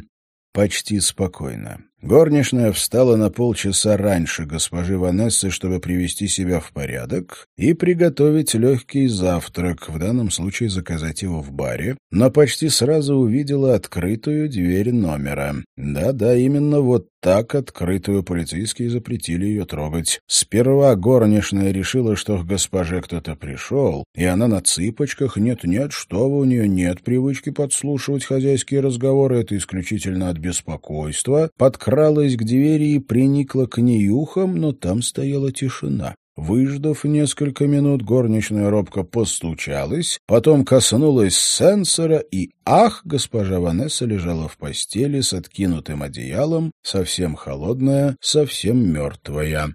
почти спокойно. Горничная встала на полчаса раньше госпожи Ванессы, чтобы привести себя в порядок и приготовить легкий завтрак, в данном случае заказать его в баре, но почти сразу увидела открытую дверь номера. Да-да, именно вот так открытую полицейские запретили ее трогать. Сперва горничная решила, что к госпоже кто-то пришел, и она на цыпочках «нет-нет, что у нее нет привычки подслушивать хозяйские разговоры, это исключительно от беспокойства», подкралась к двери и приникла к ней ухом, но там стояла тишина. Выждав несколько минут, горничная робко постучалась, потом коснулась сенсора, и ах, госпожа Ванесса лежала в постели с откинутым одеялом, совсем холодная, совсем мертвая.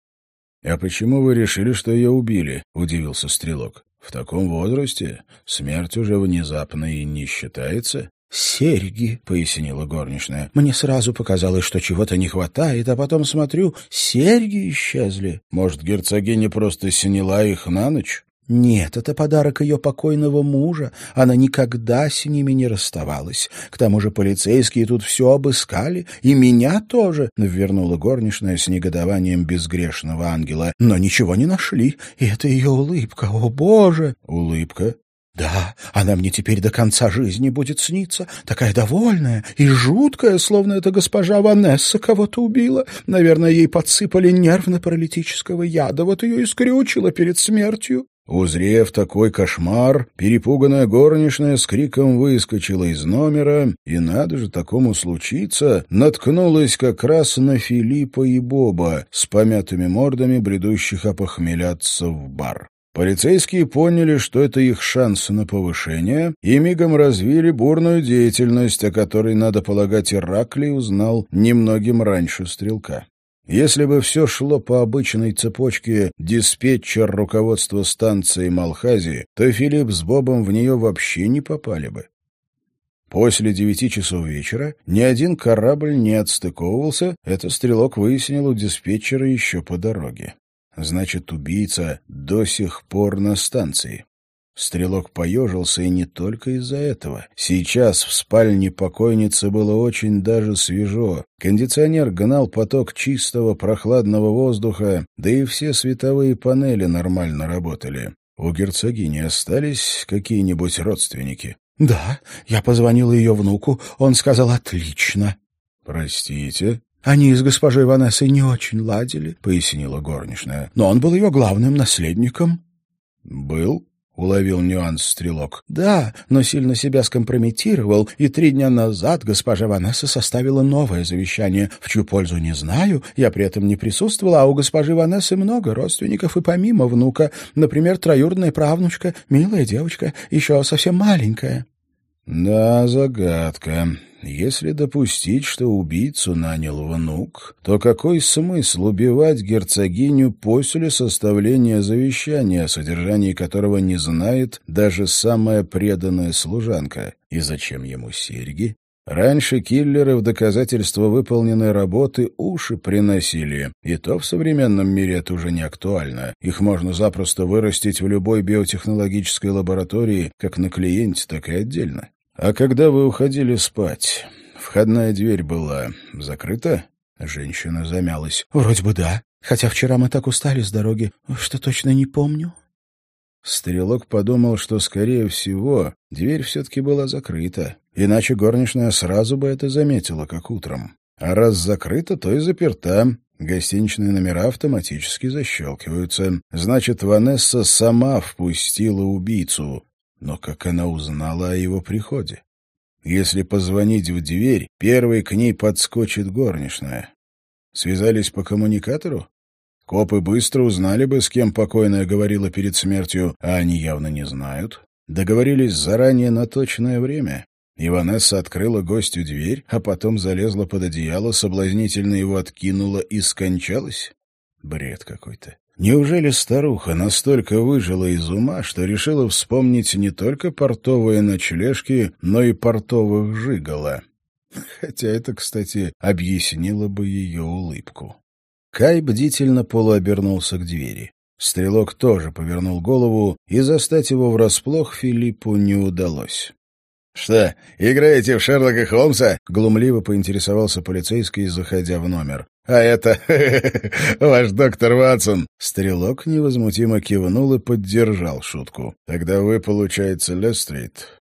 — А почему вы решили, что ее убили? — удивился Стрелок. — В таком возрасте смерть уже внезапно и не считается. «Серьги», — пояснила горничная. «Мне сразу показалось, что чего-то не хватает, а потом смотрю, серьги исчезли». «Может, герцогиня просто сняла их на ночь?» Нет, это подарок ее покойного мужа. Она никогда с ними не расставалась. К тому же полицейские тут все обыскали, и меня тоже, — вернула горничная с негодованием безгрешного ангела. Но ничего не нашли, и это ее улыбка. О, Боже! Улыбка? Да, она мне теперь до конца жизни будет сниться, такая довольная и жуткая, словно эта госпожа Ванесса кого-то убила. Наверное, ей подсыпали нервно-паралитического яда, вот ее и скрючило перед смертью. Узрев такой кошмар, перепуганная горничная с криком выскочила из номера, и, надо же такому случиться, наткнулась как раз на Филиппа и Боба с помятыми мордами, бредущих опохмеляться в бар. Полицейские поняли, что это их шанс на повышение, и мигом развили бурную деятельность, о которой, надо полагать, Ираклий узнал немногим раньше стрелка. Если бы все шло по обычной цепочке диспетчер руководства станции Малхази, то Филипп с Бобом в нее вообще не попали бы. После девяти часов вечера ни один корабль не отстыковывался, это стрелок выяснил у диспетчера еще по дороге. Значит, убийца до сих пор на станции. Стрелок поежился, и не только из-за этого. Сейчас в спальне покойницы было очень даже свежо. Кондиционер гнал поток чистого прохладного воздуха, да и все световые панели нормально работали. У герцогини остались какие-нибудь родственники? — Да, я позвонила ее внуку, он сказал «отлично». — Простите? «Они с госпожой Ванессой не очень ладили», — пояснила горничная. «Но он был ее главным наследником». «Был?» — уловил нюанс стрелок.
Да, но сильно себя скомпрометировал, и три дня назад госпожа Ванесса составила новое завещание, в чью пользу не знаю, я при этом не присутствовала, а у госпожи Ванессы много родственников и помимо внука, например, троюродная правнучка, милая девочка, еще совсем маленькая.
Да, загадка. Если допустить, что убийцу нанял внук, то какой смысл убивать герцогиню после составления завещания, о содержании которого не знает даже самая преданная служанка? И зачем ему серьги? Раньше киллеры в доказательство выполненной работы уши приносили, и то в современном мире это уже не актуально. Их можно запросто вырастить в любой биотехнологической лаборатории, как на клиенте, так и отдельно. «А когда вы уходили спать, входная дверь была закрыта?» Женщина замялась.
«Вроде бы да. Хотя вчера мы так устали с дороги, что точно не помню».
Стрелок подумал, что, скорее всего, дверь все-таки была закрыта, иначе горничная сразу бы это заметила, как утром. А раз закрыта, то и заперта. Гостиничные номера автоматически защелкиваются. Значит, Ванесса сама впустила убийцу. Но как она узнала о его приходе? Если позвонить в дверь, первой к ней подскочит горничная. Связались по коммуникатору? Копы быстро узнали бы, с кем покойная говорила перед смертью, а они явно не знают. Договорились заранее на точное время. Иванесса открыла гостю дверь, а потом залезла под одеяло, соблазнительно его откинула и скончалась? Бред какой-то. Неужели старуха настолько выжила из ума, что решила вспомнить не только портовые ночлежки, но и портовых жигала? Хотя это, кстати, объяснило бы ее улыбку. Кай бдительно полуобернулся к двери. Стрелок тоже повернул голову, и застать его врасплох Филиппу не удалось. «Что, играете в Шерлока Холмса?» — глумливо поинтересовался полицейский, заходя в номер. «А это ваш доктор Ватсон!» Стрелок невозмутимо кивнул и поддержал шутку. «Тогда вы, получается, Лестрит.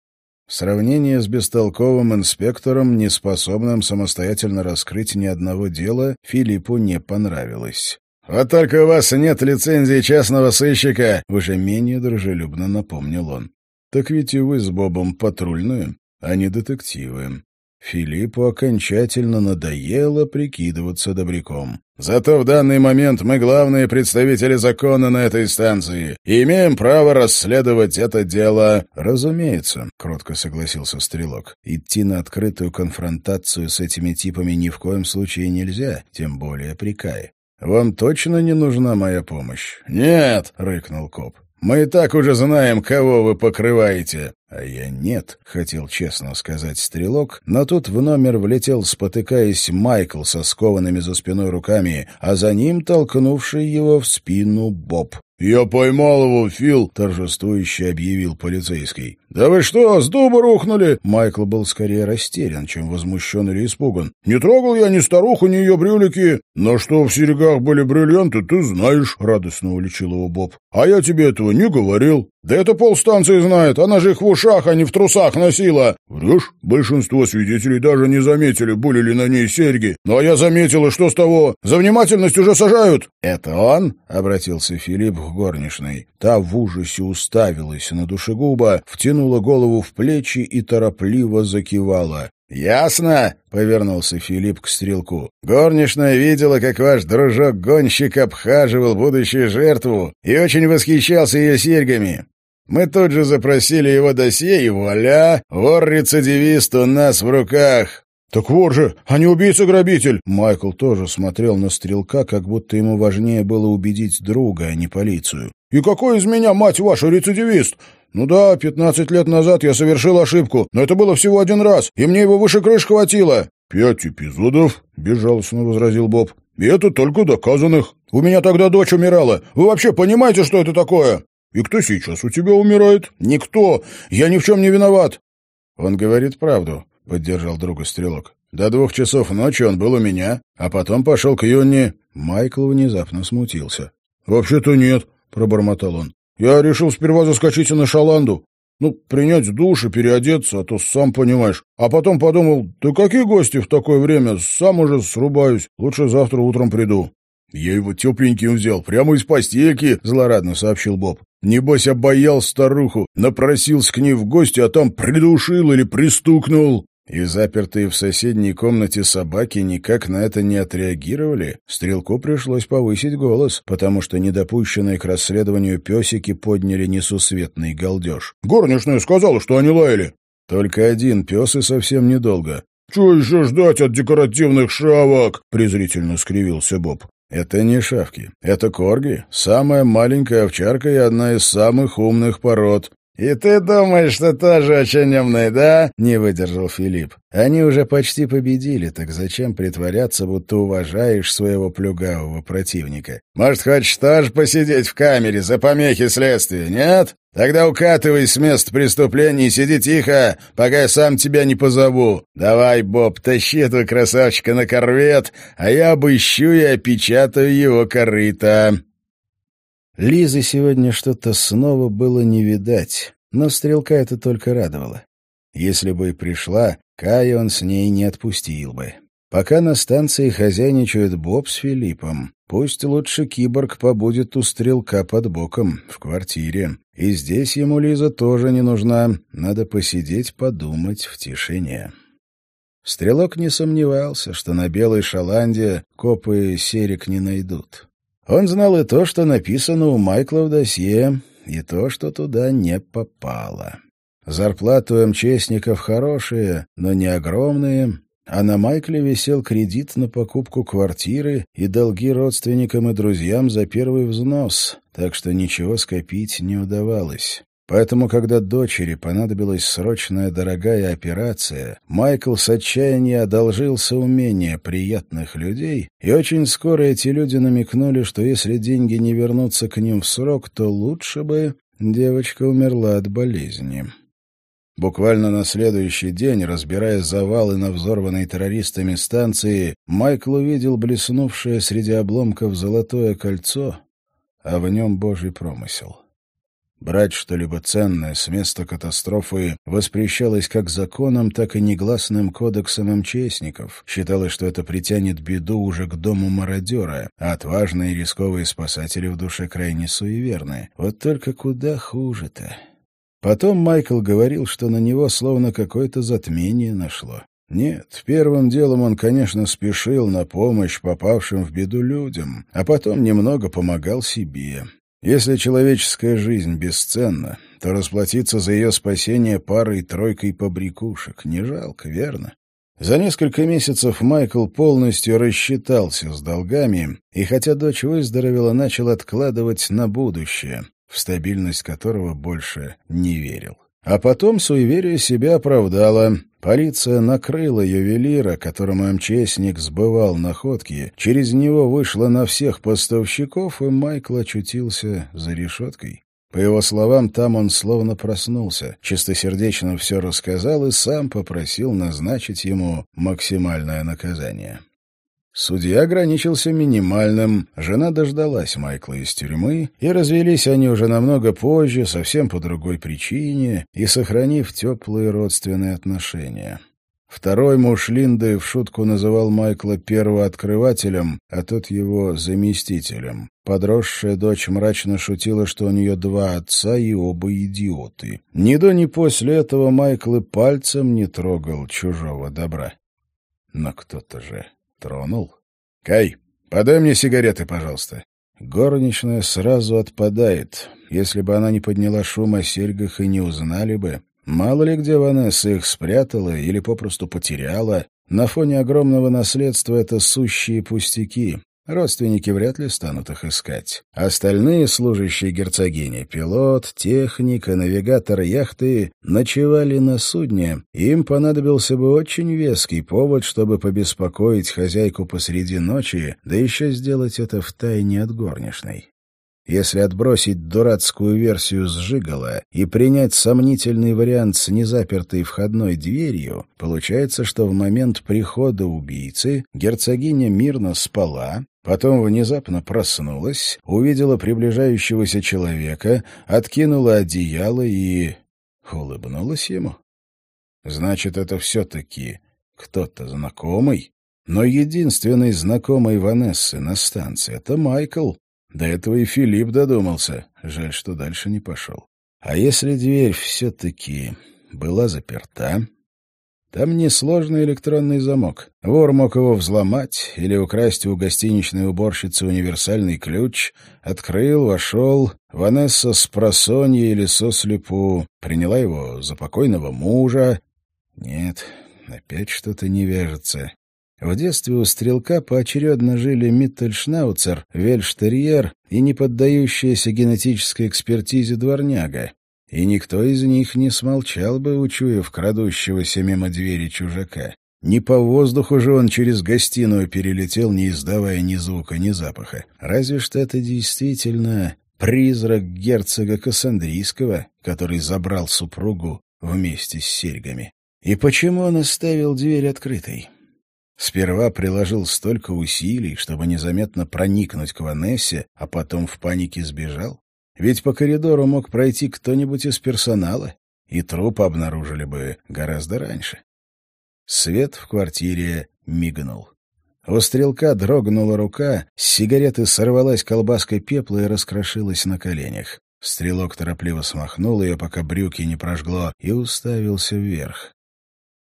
Сравнение с бестолковым инспектором, неспособным самостоятельно раскрыть ни одного дела, Филиппу не понравилось. «Вот только у вас нет лицензии частного сыщика!» — уже менее дружелюбно напомнил он. Так ведь и вы с Бобом патрульные, а не детективы. Филиппу окончательно надоело прикидываться добряком. «Зато в данный момент мы главные представители закона на этой станции и имеем право расследовать это дело». «Разумеется», — кротко согласился Стрелок. «Идти на открытую конфронтацию с этими типами ни в коем случае нельзя, тем более при Кае. Вам точно не нужна моя помощь?» «Нет», — рыкнул коп. Мы и так уже знаем, кого вы покрываете. А я нет, хотел честно сказать стрелок, но тут в номер влетел, спотыкаясь, Майкл со скованными за спиной руками, а за ним толкнувший его в спину Боб. «Я поймал его, Фил!» — торжествующе объявил полицейский. «Да вы что, с дуба рухнули?» Майкл был скорее растерян, чем возмущен или испуган. «Не трогал я ни старуху, ни ее брюлики. Но что в серьгах были бриллианты, ты знаешь», — радостно уличил его Боб. «А я тебе этого не говорил. Да это полстанции знает, она же их в ушах, а не в трусах носила». «Врешь? Большинство свидетелей даже не заметили, были ли на ней серьги. Ну а я заметила, что с того? За внимательность уже сажают». «Это он?» — обратился Филипп к горничной. Та в ужасе уставилась на душегуба, втянула голову в плечи и торопливо закивала. «Ясно!» — повернулся Филипп к стрелку. «Горничная видела, как ваш дружок-гонщик обхаживал будущую жертву и очень восхищался ее серьгами. Мы тут же запросили его досье, и вуаля! Вор-рецидивист у нас в руках!» «Так вор же, а не убийца-грабитель!» Майкл тоже смотрел на стрелка, как будто ему важнее было убедить друга, а не полицию. «И какой из меня, мать ваша, рецидивист? Ну да, пятнадцать лет назад я совершил ошибку, но это было всего один раз, и мне его выше крыш хватило». «Пять эпизодов», — безжалостно возразил Боб. «И это только доказанных. У меня тогда дочь умирала. Вы вообще понимаете, что это такое?» «И кто сейчас у тебя умирает?» «Никто. Я ни в чем не виноват». «Он говорит правду», — поддержал друга Стрелок. «До двух часов ночи он был у меня, а потом пошел к Юнни». Майкл внезапно смутился. «Вообще-то нет», — пробормотал он. «Я решил сперва заскочить на шаланду. Ну, принять душ и переодеться, а то сам понимаешь. А потом подумал, да какие гости в такое время? Сам уже срубаюсь. Лучше завтра утром приду».
«Я его тепленьким взял, прямо из постельки», — злорадно сообщил Боб. «Небось, обаял старуху, напросился к ней в гости, а там придушил или пристукнул». И запертые в соседней комнате собаки никак на это не отреагировали. Стрелку пришлось повысить голос, потому что недопущенные к расследованию песики подняли несусветный галдеж. «Горничная сказала, что они лаяли». Только один пес и совсем недолго. «Чего еще ждать от декоративных шавок?» — презрительно скривился Боб. «Это не шавки. Это корги. Самая маленькая овчарка и одна из самых умных пород. «И ты думаешь, что тоже очень умный, да?» — не выдержал Филипп. «Они уже почти победили, так зачем притворяться, будто уважаешь своего плюгавого противника? Может, хочешь тоже посидеть в камере за помехи следствия, нет? Тогда укатывай с места преступления и сиди тихо, пока я сам тебя не позову. Давай, Боб, тащи этого красавчика на корвет, а я обыщу и опечатаю его корыто».
Лизы сегодня что-то снова было не видать, но стрелка это только радовало. Если бы и пришла, Кая он с ней не отпустил бы. Пока на станции хозяйничают Боб с Филиппом, пусть лучше киборг побудет у стрелка под боком, в квартире. И здесь ему Лиза тоже не нужна, надо посидеть, подумать в тишине. Стрелок не сомневался, что на Белой Шаланде копы серик не найдут. Он знал и то, что написано у Майкла в досье, и то, что туда не попало. Зарплаты у МЧСников хорошие, но не огромные, а на Майкле висел кредит на покупку квартиры и долги родственникам и друзьям за первый взнос, так что ничего скопить не удавалось. Поэтому, когда дочери понадобилась срочная дорогая операция, Майкл с отчаяния одолжился умения приятных людей, и очень скоро эти люди намекнули, что если деньги не вернутся к ним в срок, то лучше бы девочка умерла от болезни. Буквально на следующий день, разбирая завалы на взорванной террористами станции, Майкл увидел блеснувшее среди обломков золотое кольцо, а в нем божий промысел. Брать что-либо ценное с места катастрофы воспрещалось как законом, так и негласным кодексом МЧСников. Считалось, что это притянет беду уже к дому мародера, а отважные и рисковые спасатели в душе крайне суеверны. Вот только куда хуже-то. Потом Майкл говорил, что на него словно какое-то затмение нашло. Нет, первым делом он, конечно, спешил на помощь попавшим в беду людям, а потом немного помогал себе. Если человеческая жизнь бесценна, то расплатиться за ее спасение парой-тройкой побрякушек не жалко, верно? За несколько месяцев Майкл полностью рассчитался с долгами, и хотя дочь выздоровела, начал откладывать на будущее, в стабильность которого больше не верил. А потом суеверие себя оправдало. Полиция накрыла ювелира, которому МЧСник сбывал находки. Через него вышла на всех поставщиков, и Майкл очутился за решеткой. По его словам, там он словно проснулся, чистосердечно все рассказал и сам попросил назначить ему максимальное наказание. Судья ограничился минимальным, жена дождалась Майкла из тюрьмы, и развелись они уже намного позже, совсем по другой причине, и сохранив теплые родственные отношения. Второй муж Линды в шутку называл Майкла первооткрывателем, а тот его заместителем. Подросшая дочь мрачно шутила, что у нее два отца и оба идиоты. Ни до, ни после этого Майкл и пальцем не трогал чужого добра. Но кто-то же Тронул. «Кай, подай мне сигареты, пожалуйста». Горничная сразу отпадает. Если бы она не подняла шум о серьгах и не узнали бы. Мало ли где Ванесса их спрятала или попросту потеряла. На фоне огромного наследства это сущие пустяки. Родственники вряд ли станут их искать. Остальные служащие герцогини — пилот, техника, навигатор яхты — ночевали на судне. Им понадобился бы очень веский повод, чтобы побеспокоить хозяйку посреди ночи, да еще сделать это втайне от горничной. Если отбросить дурацкую версию с Жигала и принять сомнительный вариант с незапертой входной дверью, получается, что в момент прихода убийцы герцогиня мирно спала, потом внезапно проснулась, увидела приближающегося человека, откинула одеяло и... улыбнулась ему. Значит, это все-таки кто-то знакомый? Но единственный знакомый Ванессы на станции — это Майкл. До этого и Филипп додумался. Жаль, что дальше не пошел. А если дверь все-таки была заперта? Там несложный электронный замок. Вор мог его взломать или украсть у гостиничной уборщицы универсальный ключ, открыл, вошел. Ванесса с просонья или сослепу приняла его за покойного мужа. Нет, опять что-то не вяжется. В детстве у стрелка поочередно жили Миттельшнауцер, Вельштерьер и неподдающаяся генетической экспертизе дворняга и никто из них не смолчал бы, учуяв крадущегося мимо двери чужака. Не по воздуху же он через гостиную перелетел, не издавая ни звука, ни запаха. Разве что это действительно призрак герцога Кассандрийского, который забрал супругу вместе с серьгами. И почему он оставил дверь открытой? Сперва приложил столько усилий, чтобы незаметно проникнуть к Ванессе, а потом в панике сбежал? Ведь по коридору мог пройти кто-нибудь из персонала, и труп обнаружили бы гораздо раньше. Свет в квартире мигнул. У стрелка дрогнула рука, с сигареты сорвалась колбаской пепла и раскрошилась на коленях. Стрелок торопливо смахнул ее, пока брюки не прожгло, и уставился вверх.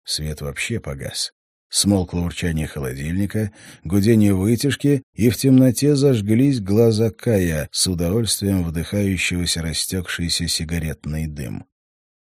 Свет вообще погас. Смолкло урчание холодильника, гудение вытяжки, и в темноте зажглись глаза Кая, с удовольствием вдыхающегося растекшийся сигаретный дым.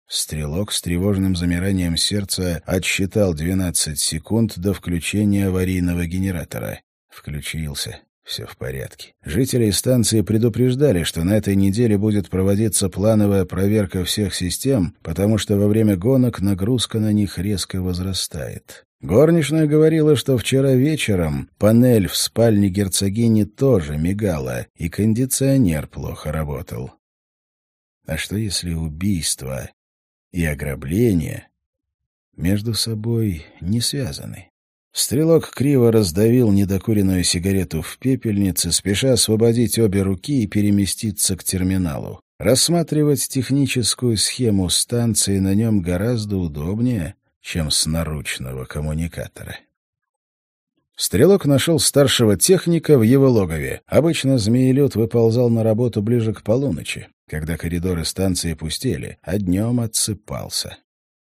Стрелок с тревожным замиранием сердца отсчитал 12 секунд до включения аварийного генератора. Включился. Все в порядке. Жители станции предупреждали, что на этой неделе будет проводиться плановая проверка всех систем, потому что во время гонок нагрузка на них резко возрастает. Горничная говорила, что вчера вечером панель в спальне герцогини тоже мигала, и кондиционер плохо работал. А что если убийство и ограбление между собой не связаны? Стрелок криво раздавил недокуренную сигарету в пепельнице, спеша освободить обе руки и переместиться к терминалу. Рассматривать техническую схему станции на нем гораздо удобнее, чем с наручного коммуникатора. Стрелок нашел старшего техника в его логове. Обычно змеелюд выползал на работу ближе к полуночи, когда коридоры станции пустели, а днем отсыпался.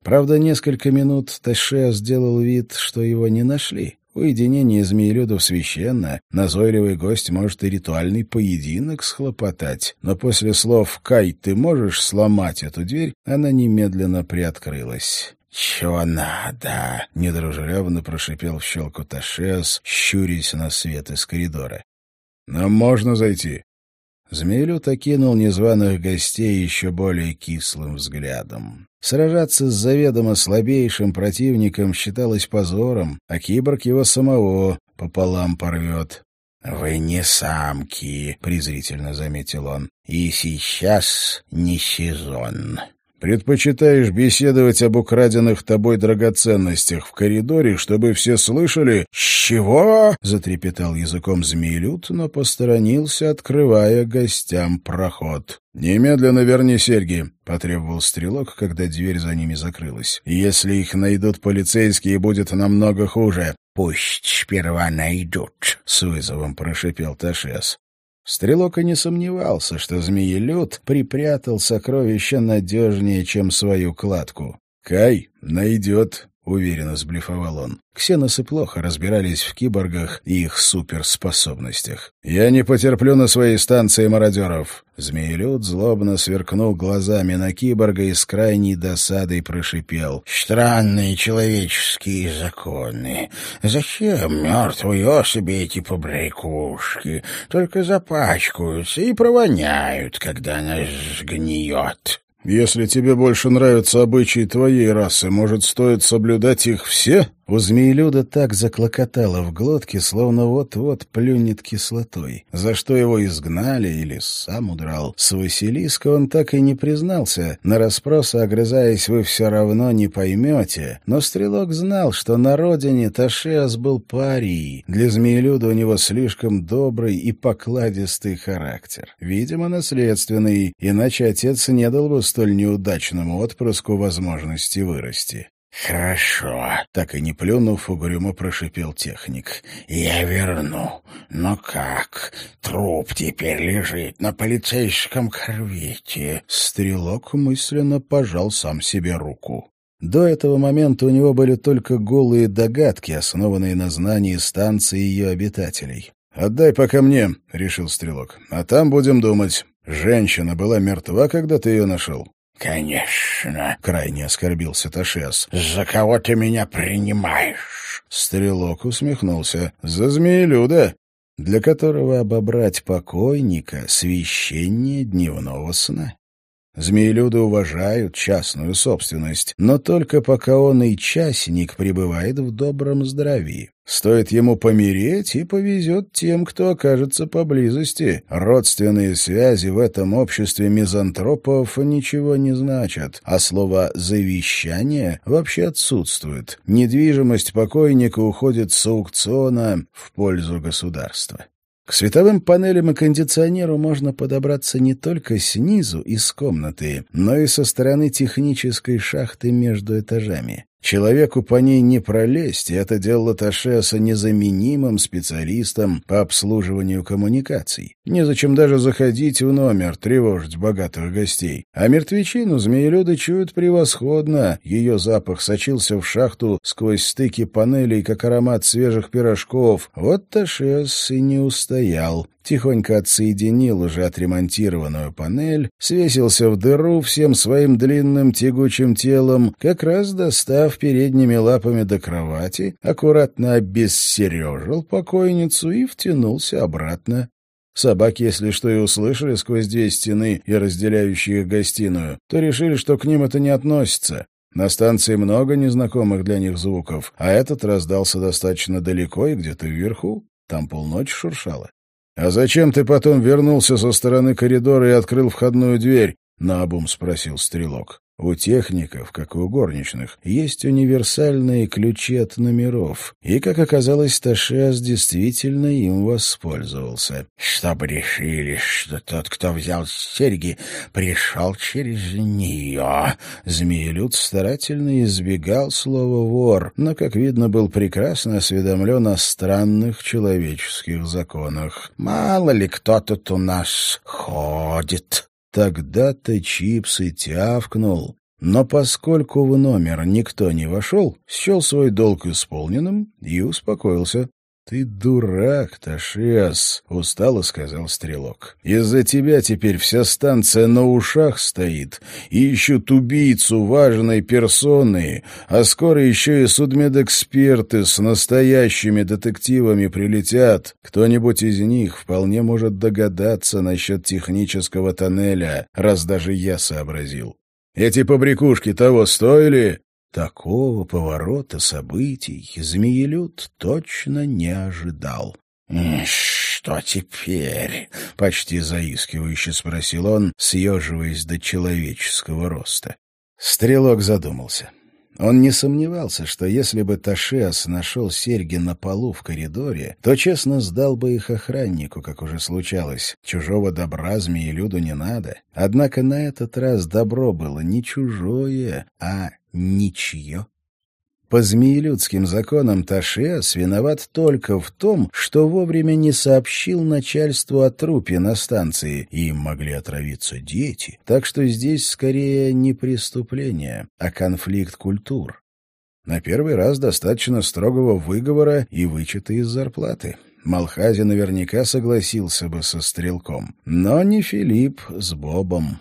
Правда, несколько минут Таше сделал вид, что его не нашли. Уединение змеелюдов священно, назойливый гость может и ритуальный поединок схлопотать, но после слов «Кай, ты можешь сломать эту дверь?» она немедленно приоткрылась. «Чего надо?» — недружелюбно прошипел в щелку Ташес, щурясь на свет из коридора. «Нам можно зайти?» Змеилют окинул незваных гостей еще более кислым взглядом. Сражаться с заведомо слабейшим противником считалось позором, а киборг его самого пополам порвет. «Вы не самки», — презрительно заметил он, — «и сейчас не сезон». Предпочитаешь беседовать об украденных тобой драгоценностях в коридоре, чтобы все слышали «Чего?» — затрепетал языком змеилют, но посторонился, открывая гостям проход. «Немедленно верни серьги», — потребовал стрелок, когда дверь за ними закрылась. «Если их найдут полицейские, будет намного хуже». «Пусть сперва найдут», — с вызовом прошипел Ташес. Стрелок и не сомневался, что змеелюд припрятал сокровища надежнее, чем свою кладку. «Кай найдет», — уверенно сблифовал он. Ксеносы плохо разбирались в киборгах и их суперспособностях. «Я не потерплю на своей станции мародеров!» Змеелюд злобно сверкнул глазами на киборга и с крайней досадой прошипел. «Странные человеческие законы. Зачем мертвой особи эти побрякушки? Только запачкаются и провоняют, когда она сгниет». «Если тебе больше нравятся обычаи твоей расы, может, стоит соблюдать их все?» У змеелюда так заклокотало в глотке, словно вот-вот плюнет кислотой. За что его изгнали или сам удрал. С Василиска он так и не признался. На расспросы, огрызаясь, вы все равно не поймете. Но Стрелок знал, что на родине Ташиас был парией. Для змеелюда у него слишком добрый и покладистый характер. Видимо, наследственный, иначе отец не дал бы столь неудачному отпрыску возможности вырасти.
«Хорошо», — так и не плюнув, угрюмо прошипел техник. «Я верну. Но как? Труп теперь лежит на полицейском корвете». Стрелок мысленно пожал сам себе руку. До этого момента у него были только голые догадки, основанные на знании станции и ее обитателей.
«Отдай пока мне», — решил Стрелок. «А там будем думать. Женщина была мертва, когда ты ее нашел?»
«Конечно», — крайне оскорбился Ташес. «За кого ты меня принимаешь?»
Стрелок усмехнулся. «За змеелюда, для которого обобрать покойника — священнее дневного сна». Змеелюды уважают частную собственность, но только пока он и частник пребывает в добром здравии. Стоит ему помереть, и повезет тем, кто окажется поблизости. Родственные связи в этом обществе мизантропов ничего не значат, а слово «завещание» вообще отсутствует. Недвижимость покойника уходит с аукциона в пользу государства. К световым панелям и кондиционеру можно подобраться не только снизу, из комнаты, но и со стороны технической шахты между этажами. Человеку по ней не пролезть, и это делало Ташеса незаменимым специалистом по обслуживанию коммуникаций. Незачем даже заходить в номер, тревожить богатых гостей. А мертвечину змеелюды чуют превосходно. Ее запах сочился в шахту сквозь стыки панелей, как аромат свежих пирожков. Вот Ташес и не устоял тихонько отсоединил уже отремонтированную панель, свесился в дыру всем своим длинным тягучим телом, как раз достав передними лапами до кровати, аккуратно обессережил покойницу и втянулся обратно. Собаки, если что и услышали сквозь две стены и разделяющие их гостиную, то решили, что к ним это не относится. На станции много незнакомых для них звуков, а этот раздался достаточно далеко и где-то вверху. Там полночи шуршало. «А зачем ты потом вернулся со стороны коридора и открыл входную дверь?» — наобум спросил стрелок. У техников, как и у горничных, есть универсальные ключи от номеров, и, как оказалось, Ташиас действительно им воспользовался.
«Чтобы решили, что тот, кто взял серьги, пришел через нее».
Змеелюд старательно избегал слова «вор», но, как видно, был прекрасно осведомлен о странных человеческих законах.
«Мало ли кто тут у нас ходит».
Тогда-то Чипсы тявкнул, но поскольку в номер никто не вошел, счел свой долг исполненным и успокоился. «Ты дурак, Ташиас», — устало сказал Стрелок. «Из-за тебя теперь вся станция на ушах стоит, ищут убийцу важной персоны, а скоро еще и судмедэксперты с настоящими детективами прилетят. Кто-нибудь из них вполне может догадаться насчет технического тоннеля, раз даже я сообразил. Эти побрякушки того стоили?» Такого поворота событий Змеелюд точно не ожидал.
«Что теперь?»
— почти заискивающе спросил он, съеживаясь до человеческого роста. Стрелок задумался. Он не сомневался, что если бы Ташиас нашел серьги на полу в коридоре, то честно сдал бы их охраннику, как уже случалось. Чужого добра змеелюду не надо. Однако на этот раз добро было не чужое, а ничье. По змеелюдским законам Ташиас виноват только в том, что вовремя не сообщил начальству о трупе на станции, и им могли отравиться дети. Так что здесь скорее не преступление, а конфликт культур. На первый раз достаточно строгого выговора и вычета из зарплаты. Малхази наверняка согласился бы со стрелком, но не Филипп с Бобом.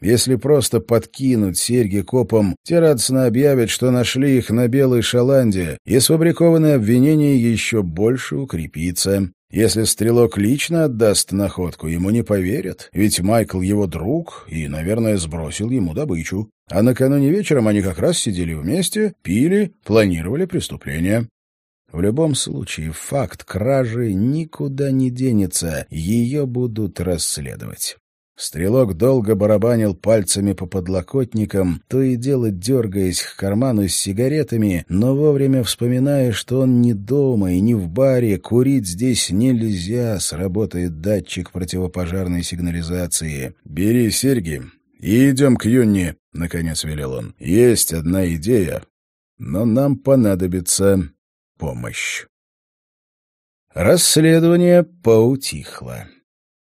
Если просто подкинуть серьги копам, те радостно объявят, что нашли их на Белой Шаланде, и сфабрикованное обвинение еще больше укрепится. Если стрелок лично отдаст находку, ему не поверят, ведь Майкл его друг и, наверное, сбросил ему добычу. А накануне вечером они как раз сидели вместе, пили, планировали преступление. В любом случае, факт кражи никуда не денется, ее будут расследовать. Стрелок долго барабанил пальцами по подлокотникам, то и дело дергаясь к карману с сигаретами, но вовремя вспоминая, что он не дома и не в баре, курить здесь нельзя, сработает датчик противопожарной сигнализации. «Бери серьги и идем к Юнни», — наконец велел он. «Есть одна идея,
но нам понадобится помощь. Расследование поутихло.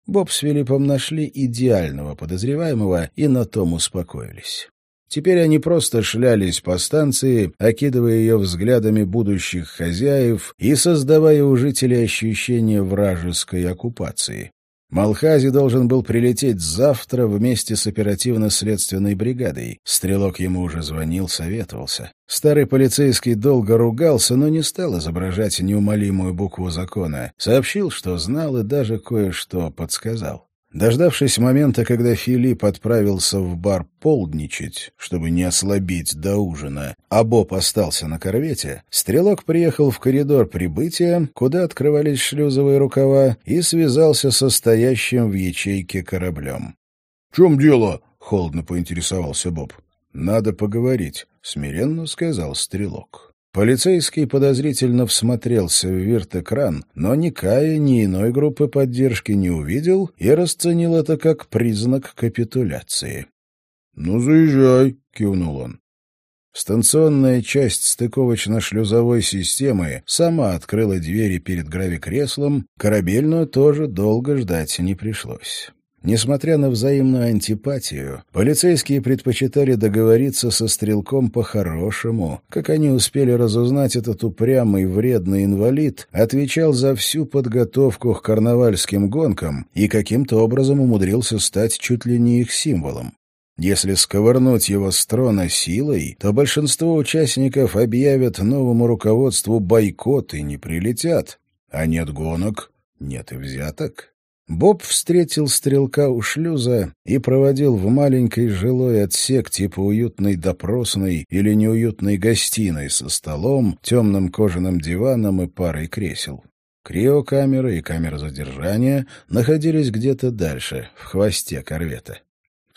Боб с Филиппом нашли идеального подозреваемого и на том успокоились. Теперь они просто шлялись по станции, окидывая ее взглядами будущих хозяев и создавая у жителей ощущение вражеской оккупации. Малхази должен был прилететь завтра вместе с оперативно-следственной бригадой. Стрелок ему уже звонил, советовался. Старый полицейский долго ругался, но не стал изображать неумолимую букву закона. Сообщил, что знал и даже кое-что подсказал. Дождавшись момента, когда Филипп отправился в бар полдничать, чтобы не ослабить до ужина, а Боб остался на корвете, стрелок приехал в коридор прибытия, куда открывались шлюзовые рукава, и связался со стоящим в ячейке кораблем.
— В чем дело? — холодно поинтересовался Боб.
— Надо поговорить, — смиренно сказал стрелок. Полицейский подозрительно всмотрелся в вирт-экран, но ни Кая, ни иной группы поддержки не увидел и расценил это как признак капитуляции.
— Ну, заезжай, — кивнул он.
Станционная часть стыковочно-шлюзовой системы сама открыла двери перед гравикреслом, корабельную тоже долго ждать не пришлось. Несмотря на взаимную антипатию, полицейские предпочитали договориться со стрелком по-хорошему. Как они успели разузнать, этот упрямый вредный инвалид отвечал за всю подготовку к карнавальским гонкам и каким-то образом умудрился стать чуть ли не их символом. Если сковырнуть его с трона силой, то большинство участников объявят новому руководству бойкот и не прилетят. А нет гонок, нет и взяток. Боб встретил стрелка у шлюза и проводил в маленький жилой отсек типа уютной допросной или неуютной гостиной со столом, темным кожаным диваном и парой кресел. Криокамера и камера задержания находились где-то дальше, в хвосте корвета.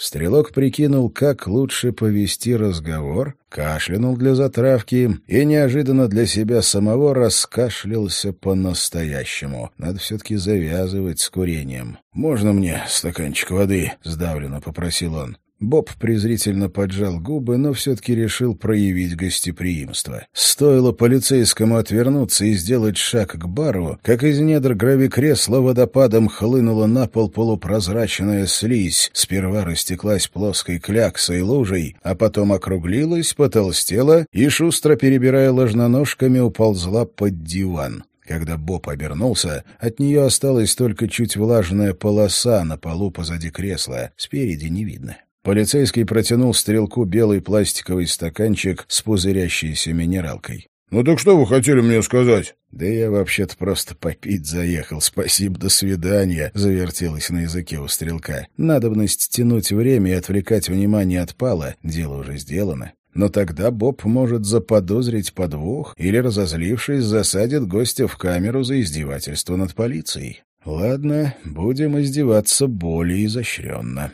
Стрелок прикинул, как лучше повести разговор, кашлянул для затравки и неожиданно для себя самого раскашлялся по-настоящему. Надо все-таки завязывать с курением. «Можно мне стаканчик воды?» — сдавленно попросил он. Боб презрительно поджал губы, но все-таки решил проявить гостеприимство. Стоило полицейскому отвернуться и сделать шаг к бару, как из недр гравикресла водопадом хлынула на пол полупрозрачная слизь, сперва растеклась плоской кляксой лужей, а потом округлилась, потолстела и, шустро перебирая ложноножками, уползла под диван. Когда Боб обернулся, от нее осталась только чуть влажная полоса на полу позади кресла, спереди не видно. Полицейский протянул стрелку белый пластиковый стаканчик с пузырящейся минералкой.
«Ну так что вы хотели мне сказать?»
«Да я вообще-то просто попить заехал. Спасибо, до свидания», — завертелось на языке у стрелка. Надобность тянуть время и отвлекать внимание от пала — дело уже сделано. Но тогда Боб может заподозрить подвох или, разозлившись, засадит гостя в камеру за издевательство над полицией. Ладно, будем издеваться более изощренно.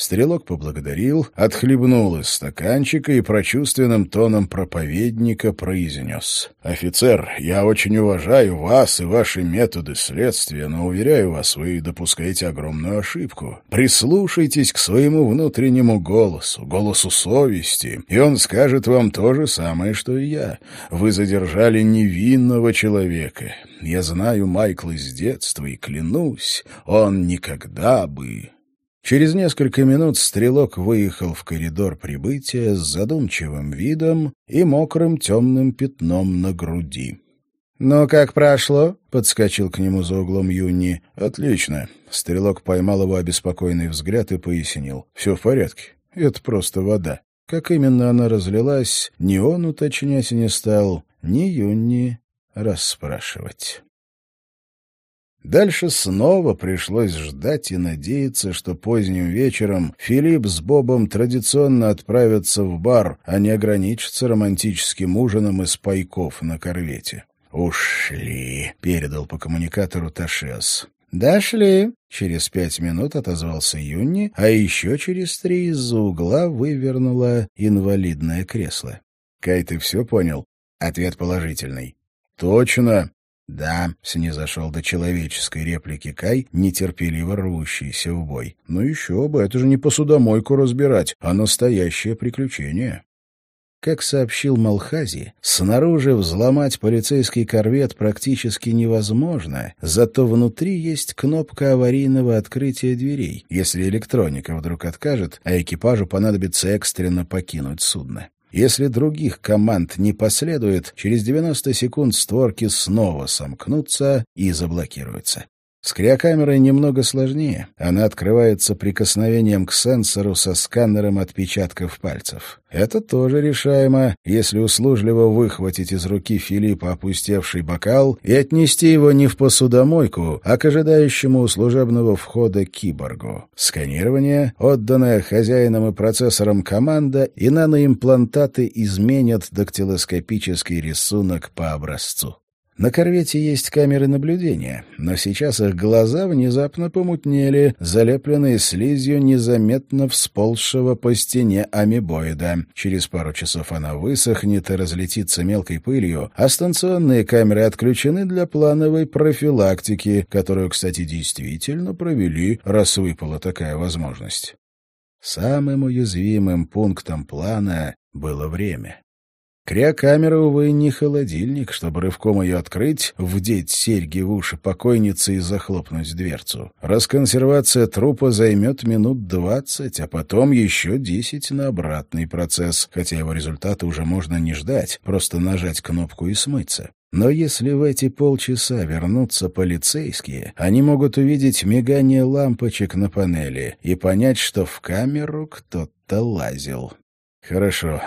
Стрелок поблагодарил, отхлебнул из стаканчика и прочувственным тоном проповедника произнес. «Офицер, я очень уважаю вас и ваши методы следствия, но, уверяю вас, вы допускаете огромную ошибку. Прислушайтесь к своему внутреннему голосу, голосу совести, и он скажет вам то же самое, что и я. Вы задержали невинного человека. Я знаю Майкла с детства и клянусь, он никогда бы Через несколько минут стрелок выехал в коридор прибытия с задумчивым видом и мокрым темным пятном на груди. «Ну, как прошло?» — подскочил к нему за углом Юни. «Отлично». Стрелок поймал его обеспокоенный взгляд и пояснил. «Все в порядке. Это просто вода». Как именно она разлилась, ни он уточнять не стал, ни Юни расспрашивать. Дальше снова пришлось ждать и надеяться, что поздним вечером Филипп с Бобом традиционно отправятся в бар, а не ограничатся романтическим ужином из пайков на корвете. «Ушли», — передал по коммуникатору Ташес. «Дошли», — через пять минут отозвался Юнни, а еще через три из-за угла вывернуло инвалидное кресло. «Кай, ты все понял?» Ответ положительный. «Точно», «Да», — снизошел до человеческой реплики Кай, нетерпеливо рвущийся в бой. «Ну еще бы, это же не посудомойку разбирать, а настоящее приключение». Как сообщил Малхази, снаружи взломать полицейский корвет практически невозможно, зато внутри есть кнопка аварийного открытия дверей, если электроника вдруг откажет, а экипажу понадобится экстренно покинуть судно. Если других команд не последует, через 90 секунд створки снова сомкнутся и заблокируются. С криокамерой немного сложнее. Она открывается прикосновением к сенсору со сканером отпечатков пальцев. Это тоже решаемо, если услужливо выхватить из руки Филиппа опустевший бокал и отнести его не в посудомойку, а к ожидающему у служебного входа киборгу. Сканирование, отданное хозяином и процессором команда, и наноимплантаты изменят дактилоскопический рисунок по образцу. На корвете есть камеры наблюдения, но сейчас их глаза внезапно помутнели, залепленные слизью незаметно всползшего по стене амебоида. Через пару часов она высохнет и разлетится мелкой пылью, а станционные камеры отключены для плановой профилактики, которую, кстати, действительно провели, раз выпала такая возможность. Самым уязвимым пунктом плана было время. Криокамера, увы, не холодильник, чтобы рывком ее открыть, вдеть серьги в уши покойницы и захлопнуть дверцу. Расконсервация трупа займет минут двадцать, а потом еще десять на обратный процесс, хотя его результаты уже можно не ждать, просто нажать кнопку и смыться. Но если в эти полчаса вернутся полицейские, они могут увидеть мигание лампочек на панели и понять, что в камеру кто-то лазил. Хорошо,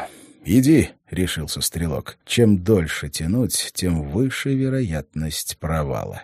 «Иди», — решился стрелок. «Чем дольше тянуть, тем выше вероятность провала».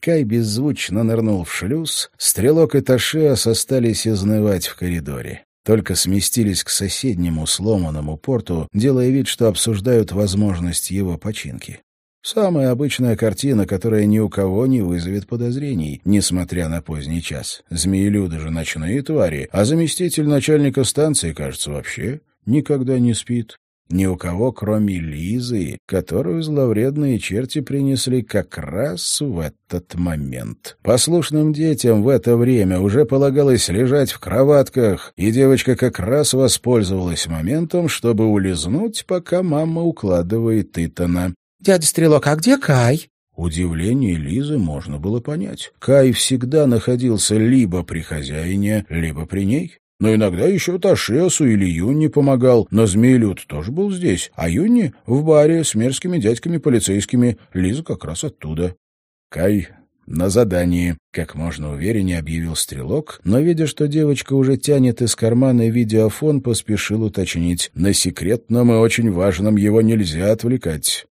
Кай беззвучно нырнул в шлюз, стрелок и Ташиас остались изнывать в коридоре. Только сместились к соседнему сломанному порту, делая вид, что обсуждают возможность его починки. Самая обычная картина, которая ни у кого не вызовет подозрений, несмотря на поздний час. Змеелюды же ночные твари, а заместитель начальника станции, кажется, вообще никогда не спит. Ни у кого, кроме Лизы, которую зловредные черти принесли как раз в этот момент. Послушным детям в это время уже полагалось лежать в кроватках, и девочка как раз воспользовалась моментом, чтобы улизнуть, пока мама укладывает Итана.
«Дядя Стрелок, а где Кай?»
Удивление Лизы можно было понять. Кай всегда находился либо при хозяине, либо при ней. Но иногда еще Ташесу или Юнни помогал, но Змеилют тоже был здесь, а Юнни в баре с мерзкими дядьками полицейскими, Лиза как раз оттуда. Кай на задании, как можно увереннее объявил стрелок, но, видя, что девочка уже тянет из кармана видеофон, поспешил уточнить. На секретном и очень важном его нельзя отвлекать.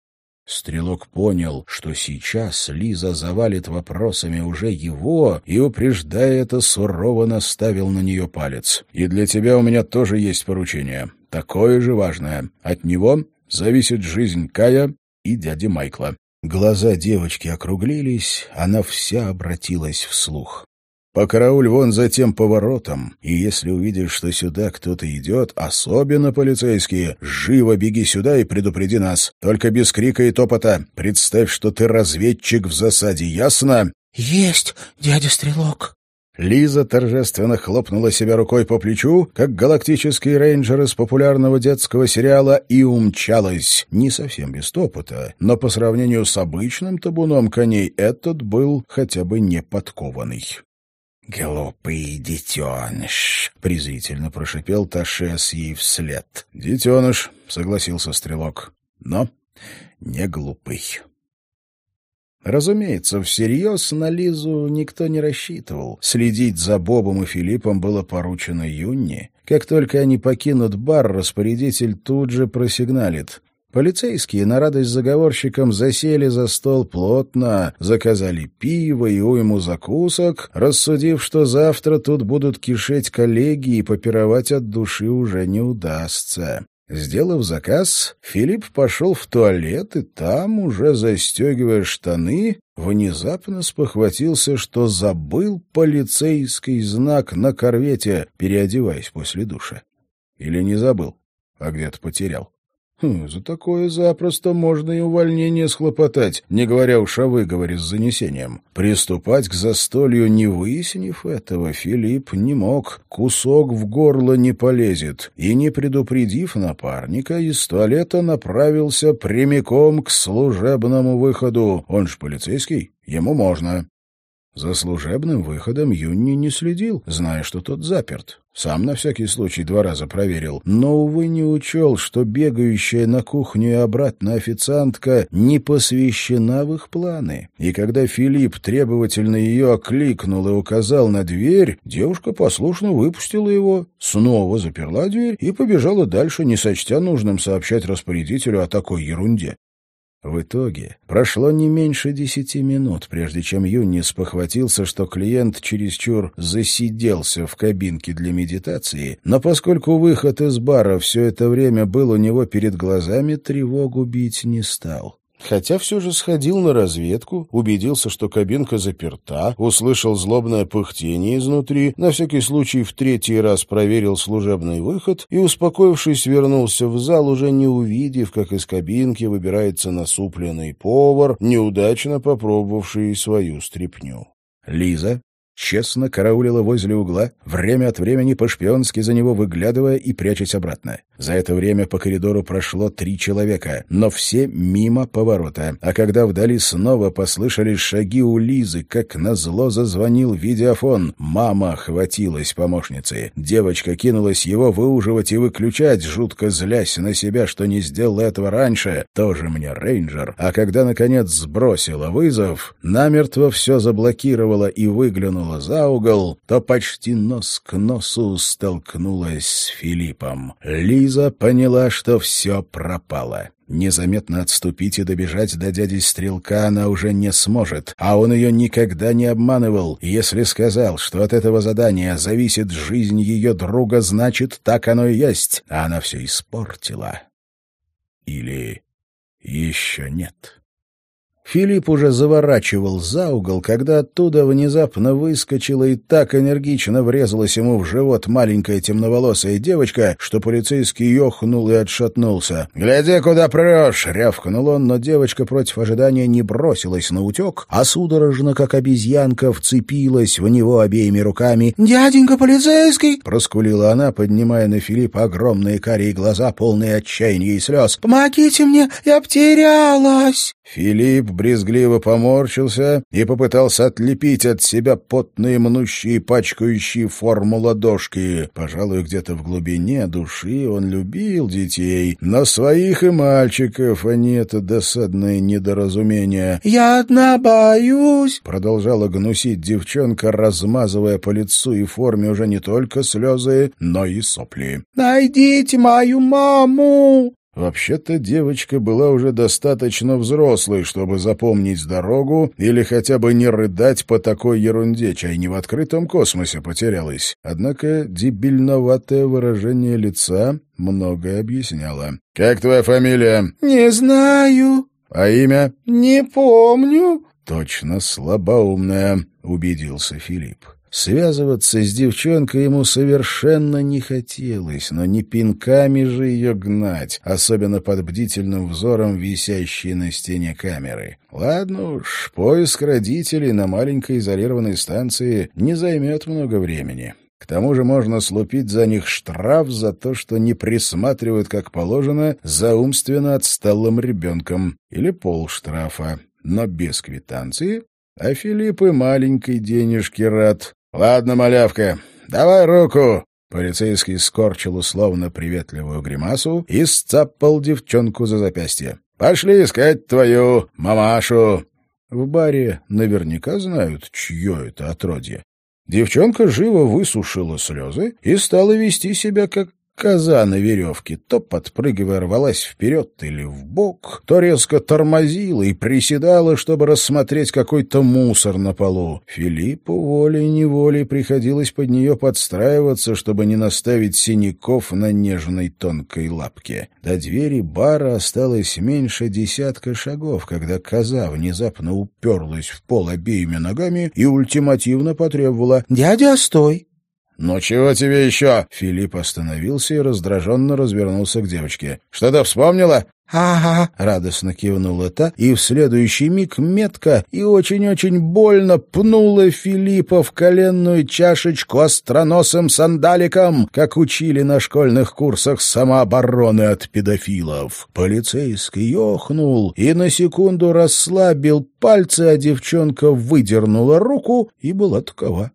Стрелок понял, что сейчас Лиза завалит вопросами уже его, и, упреждая это, сурово наставил на нее палец. «И для тебя у меня тоже есть поручение. Такое же важное. От него зависит жизнь Кая и дяди Майкла». Глаза девочки округлились, она вся обратилась вслух. Покарауль вон за тем поворотом, и если увидишь, что сюда кто-то идет, особенно полицейские, живо беги сюда и предупреди нас. Только без крика и топота. Представь, что ты разведчик в засаде, ясно?»
«Есть, дядя Стрелок».
Лиза торжественно хлопнула себя рукой по плечу, как галактический рейнджер из популярного детского сериала, и умчалась. Не совсем без топота, но по сравнению с обычным табуном коней этот был хотя бы не подкованный. «Глупый детеныш!» — презрительно прошипел Ташес ей вслед. «Детеныш», — согласился Стрелок, — «но не глупый». Разумеется, всерьез на Лизу никто не рассчитывал. Следить за Бобом и Филиппом было поручено Юнни. Как только они покинут бар, распорядитель тут же просигналит. Полицейские на радость заговорщикам засели за стол плотно, заказали пиво и уйму закусок, рассудив, что завтра тут будут кишеть коллеги и попировать от души уже не удастся. Сделав заказ, Филипп пошел в туалет, и там, уже застегивая штаны, внезапно спохватился, что забыл полицейский знак на корвете, переодеваясь после душа. Или не забыл, а где-то потерял. Хм, за такое запросто можно и увольнение схлопотать, не говоря уж о выговоре с занесением. Приступать к застолью, не выяснив этого, Филипп не мог. Кусок в горло не полезет. И, не предупредив напарника, из туалета направился прямиком к служебному выходу. Он ж полицейский, ему можно. За служебным выходом Юнни не следил, зная, что тот заперт. Сам на всякий случай два раза проверил, но, увы, не учел, что бегающая на кухню и обратно официантка не посвящена в их планы. И когда Филипп требовательно ее окликнул и указал на дверь, девушка послушно выпустила его, снова заперла дверь и побежала дальше, не сочтя нужным сообщать распорядителю о такой ерунде. В итоге прошло не меньше десяти минут, прежде чем Юнис похватился, что клиент чересчур засиделся в кабинке для медитации, но поскольку выход из бара все это время был у него перед глазами, тревогу бить не стал. Хотя все же сходил на разведку, убедился, что кабинка заперта, услышал злобное пыхтение изнутри, на всякий случай в третий раз проверил служебный выход и, успокоившись, вернулся в зал, уже не увидев, как из кабинки выбирается насупленный повар, неудачно попробовавший свою стряпню. Лиза честно караулила возле угла, время от времени по-шпионски за него выглядывая и прячась обратно. За это время по коридору прошло три человека, но все мимо поворота. А когда вдали снова послышались шаги у Лизы, как назло зазвонил видеофон. Мама хватилась помощницы. Девочка кинулась его выуживать и выключать, жутко злясь на себя, что не сделала этого раньше. Тоже мне рейнджер. А когда, наконец, сбросила вызов, намертво все заблокировала и выглянула завернула за угол, то почти нос к носу столкнулась с Филиппом. Лиза поняла, что все пропало. Незаметно отступить и добежать до дяди Стрелка она уже не сможет, а он ее никогда не обманывал. Если сказал, что от этого задания зависит жизнь ее друга, значит, так оно и есть, а она все испортила. Или еще нет. Филипп уже заворачивал за угол, когда оттуда внезапно выскочила и так энергично врезалась ему в живот маленькая темноволосая девочка, что полицейский ёхнул и отшатнулся. «Гляди, куда прешь!» — рявкнул он, но девочка против ожидания не бросилась на утек, а судорожно, как обезьянка, вцепилась в него обеими руками.
«Дяденька полицейский!»
— проскулила она, поднимая на Филиппа огромные карие глаза, полные отчаяния и слез.
«Помогите мне, я потерялась!»
Филипп брезгливо поморщился и попытался отлепить от себя потные мнущие, пачкающие форму ладошки. Пожалуй, где-то в глубине души он любил детей, но своих и мальчиков, а не это досадное недоразумение.
«Я одна боюсь», —
продолжала гнусить девчонка, размазывая по лицу и форме уже не только слезы, но и сопли.
«Найдите мою маму!»
Вообще-то девочка была уже достаточно взрослой, чтобы запомнить дорогу или хотя бы не рыдать по такой ерунде, чай не в открытом космосе потерялась. Однако дебильноватое выражение лица многое объясняло. «Как твоя фамилия?»
«Не знаю».
«А имя?»
«Не помню».
«Точно слабоумная», — убедился Филипп. Связываться с девчонкой ему совершенно не хотелось, но не пинками же ее гнать, особенно под бдительным взором висящей на стене камеры. Ладно уж, поиск родителей на маленькой изолированной станции не займет много времени. К тому же можно слупить за них штраф за то, что не присматривают, как положено, за умственно отсталым ребенком, или полштрафа, но без квитанции а Филипп и маленькой денежки рад. «Ладно, малявка, давай руку!» Полицейский скорчил условно приветливую гримасу и сцапал девчонку за запястье. «Пошли искать твою мамашу!» В баре наверняка знают, чье это отродье. Девчонка живо высушила слезы и стала вести себя как Коза на веревке то подпрыгивая рвалась вперед или в бок, то резко тормозила и приседала, чтобы рассмотреть какой-то мусор на полу. Филиппу волей-неволей приходилось под нее подстраиваться, чтобы не наставить синяков на нежной тонкой лапке. До двери бара осталось меньше десятка шагов, когда коза внезапно уперлась в пол обеими ногами и ультимативно потребовала
«Дядя, стой!»
«Ну чего тебе еще?» Филипп остановился и раздраженно развернулся к девочке. «Что-то вспомнила?»
«Ага», — радостно кивнула та, и в следующий миг метко и очень-очень больно пнула Филиппа в коленную чашечку остроносым сандаликом, как учили на школьных курсах самообороны от педофилов. Полицейский охнул и на секунду расслабил пальцы, а девчонка выдернула руку и была такова.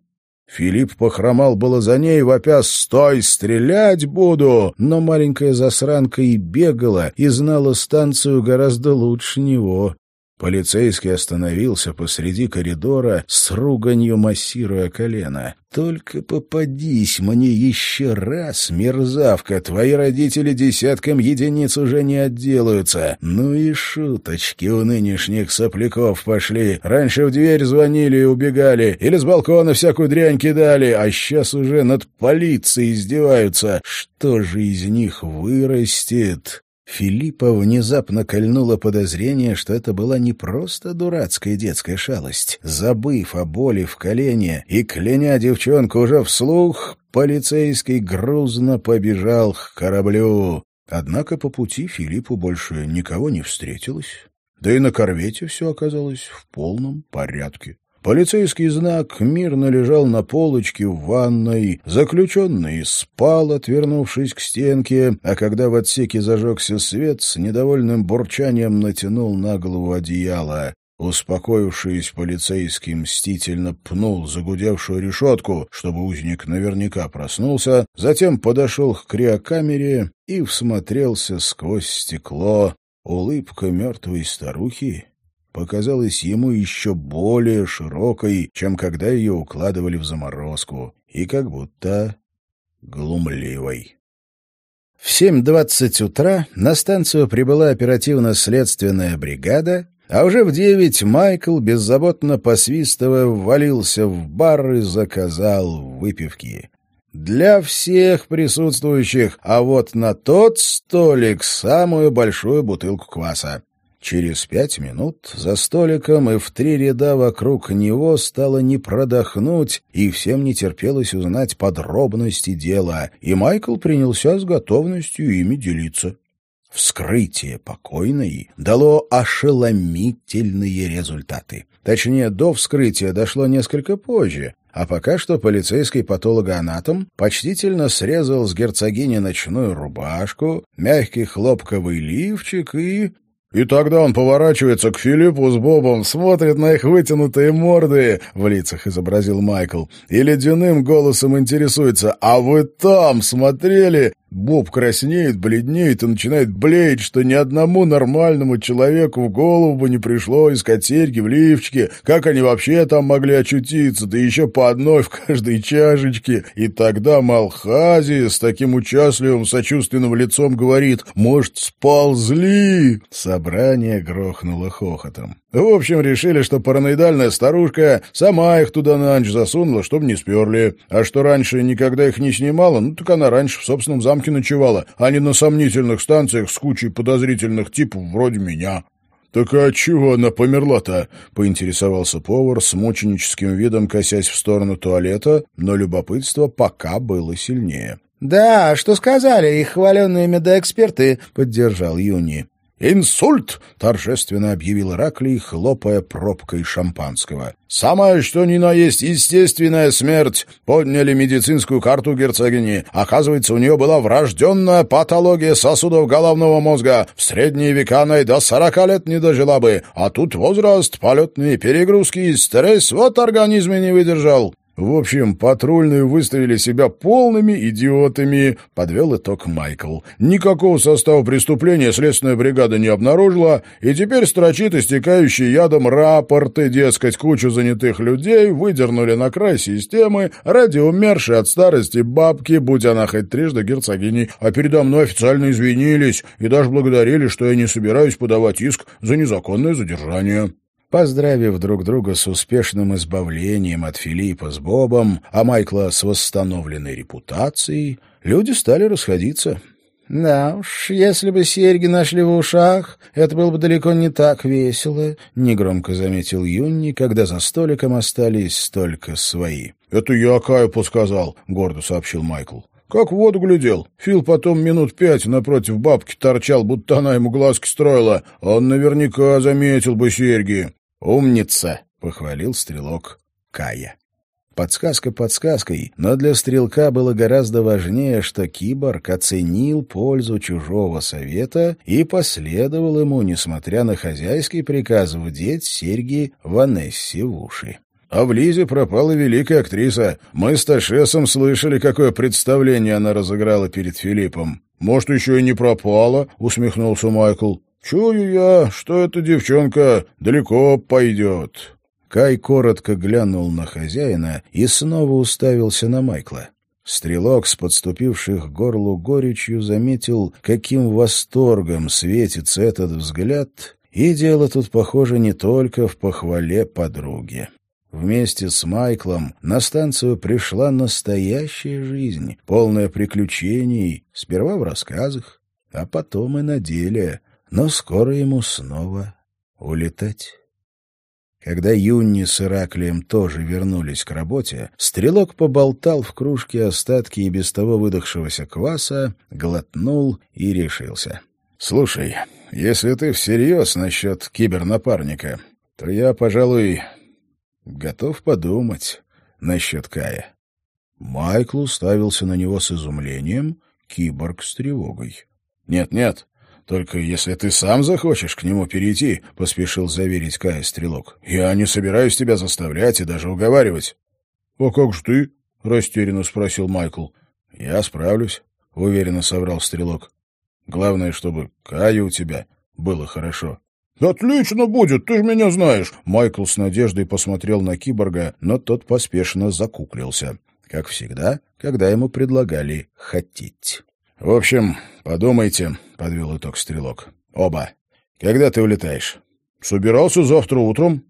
Филипп похромал было за ней, вопя «Стой, стрелять буду!» Но маленькая засранка и бегала, и знала станцию гораздо лучше него. Полицейский остановился посреди коридора с руганью массируя колено. «Только попадись мне еще раз, мерзавка! Твои родители десятком единиц уже не отделаются. Ну и шуточки у нынешних сопляков пошли. Раньше в дверь звонили и убегали, или с балкона всякую дрянь кидали, а сейчас уже над полицией издеваются. Что же из них вырастет?» Филиппа внезапно кольнуло подозрение, что это была не просто дурацкая детская шалость. Забыв о боли в колене и кляня девчонку уже вслух, полицейский грузно побежал к кораблю. Однако по пути Филиппу больше никого не встретилось. Да и на корвете все оказалось в полном порядке. Полицейский знак мирно лежал на полочке в ванной, заключенный спал, отвернувшись к стенке, а когда в отсеке зажегся свет, с недовольным бурчанием натянул на голову одеяло. Успокоившись, полицейский мстительно пнул загудевшую решетку, чтобы узник наверняка проснулся, затем подошел к криокамере и всмотрелся сквозь стекло. Улыбка мертвой старухи показалась ему еще более широкой, чем когда ее укладывали в заморозку, и как будто глумливой. В 7.20 утра на станцию прибыла оперативно-следственная бригада, а уже в девять Майкл, беззаботно посвистывая, ввалился в бар и заказал выпивки. Для всех присутствующих, а вот на тот столик самую большую бутылку кваса. Через пять минут за столиком и в три ряда вокруг него стало не продохнуть, и всем не терпелось узнать подробности дела, и Майкл принялся с готовностью ими делиться. Вскрытие покойной дало ошеломительные результаты. Точнее, до вскрытия дошло несколько позже, а пока что полицейский патологоанатом почтительно срезал с герцогини ночную рубашку, мягкий хлопковый лифчик и и тогда он поворачивается к Филиппу с Бобом, смотрит на их вытянутые морды, в лицах изобразил Майкл, и ледяным голосом интересуется, «А вы там смотрели?» Боб краснеет, бледнеет и начинает блеять, что ни одному нормальному человеку в голову бы не пришло искать серьги в лифчике. Как они вообще там могли очутиться, да еще по одной в каждой чашечке. И тогда Малхази с таким участливым сочувственным лицом говорит «Может, сползли?» Собрание грохнуло хохотом. В общем, решили, что параноидальная старушка сама их туда на ночь засунула, чтобы не сперли. А что раньше никогда их не снимала, ну так она раньше в собственном замке ночевала, а не на сомнительных станциях с кучей подозрительных типов вроде меня. «Так а чего она померла-то?» — поинтересовался повар с мученическим видом, косясь в сторону туалета, но любопытство пока было сильнее. «Да, что сказали их хваленные медоэксперты», — поддержал Юни.
«Инсульт!» — торжественно объявил Ираклий, хлопая пробкой шампанского. «Самое что ни на есть естественная смерть!» Подняли медицинскую карту герцогини. Оказывается, у нее была врожденная патология сосудов головного мозга. В средние века она и до сорока лет не дожила бы. А тут возраст, полетные перегрузки и стресс вот организме не выдержал. В общем, патрульные выставили себя полными идиотами, подвел итог Майкл. Никакого состава преступления следственная бригада не обнаружила, и теперь строчит истекающий ядом рапорты, дескать, кучу занятых людей выдернули на край системы ради умершей от старости бабки, будь она хоть трижды герцогиней, а передо мной официально извинились и даже благодарили, что я не собираюсь подавать иск за незаконное задержание.
Поздравив друг друга с успешным избавлением от Филиппа с Бобом, а Майкла с восстановленной репутацией, люди стали расходиться. «Да уж, если бы серьги нашли в ушах, это было бы далеко не так весело», — негромко заметил Юнни, когда за столиком остались только свои.
«Это я Каю подсказал», — гордо сообщил Майкл. «Как воду глядел. Фил потом минут пять напротив бабки торчал, будто она ему глазки строила. Он наверняка заметил бы серьги».
«Умница», — похвалил стрелок Кая. Подсказка подсказкой, но для стрелка было гораздо важнее, что киборг оценил пользу чужого совета и последовал ему, несмотря на хозяйский приказ вдеть серьги Ванессе в уши.
А в Лизе пропала великая актриса. Мы с Ташесом слышали, какое представление она разыграла перед Филиппом. Может, еще и не пропала, — усмехнулся Майкл. Чую я, что эта девчонка далеко пойдет.
Кай коротко глянул на хозяина и снова уставился на Майкла. Стрелок с подступивших к горлу горечью заметил, каким восторгом светится этот взгляд, и дело тут, похоже, не только в похвале подруги. Вместе с Майклом на станцию пришла настоящая жизнь, полная приключений, сперва в рассказах, а потом и на деле, но скоро ему снова улетать. Когда Юнни с Ираклием тоже вернулись к работе, стрелок поболтал в кружке остатки и без того выдохшегося кваса, глотнул и решился.
— Слушай, если ты всерьез насчет кибернапарника, то я, пожалуй, готов подумать насчет Кая.
Майкл уставился на него с изумлением, киборг с тревогой.
«Нет, нет, только если ты сам захочешь к нему перейти, — поспешил заверить Кая Стрелок. — Я не собираюсь тебя заставлять и даже уговаривать. — А как же ты? — растерянно спросил Майкл. — Я справлюсь, — уверенно соврал Стрелок. — Главное, чтобы Каю у тебя было хорошо. — Отлично будет, ты же меня знаешь! Майкл с надеждой посмотрел на киборга, но тот поспешно закуклился. Как всегда, когда ему предлагали хотеть. — В общем, подумайте, — подвел итог стрелок. — Оба. Когда ты улетаешь? — Собирался завтра утром.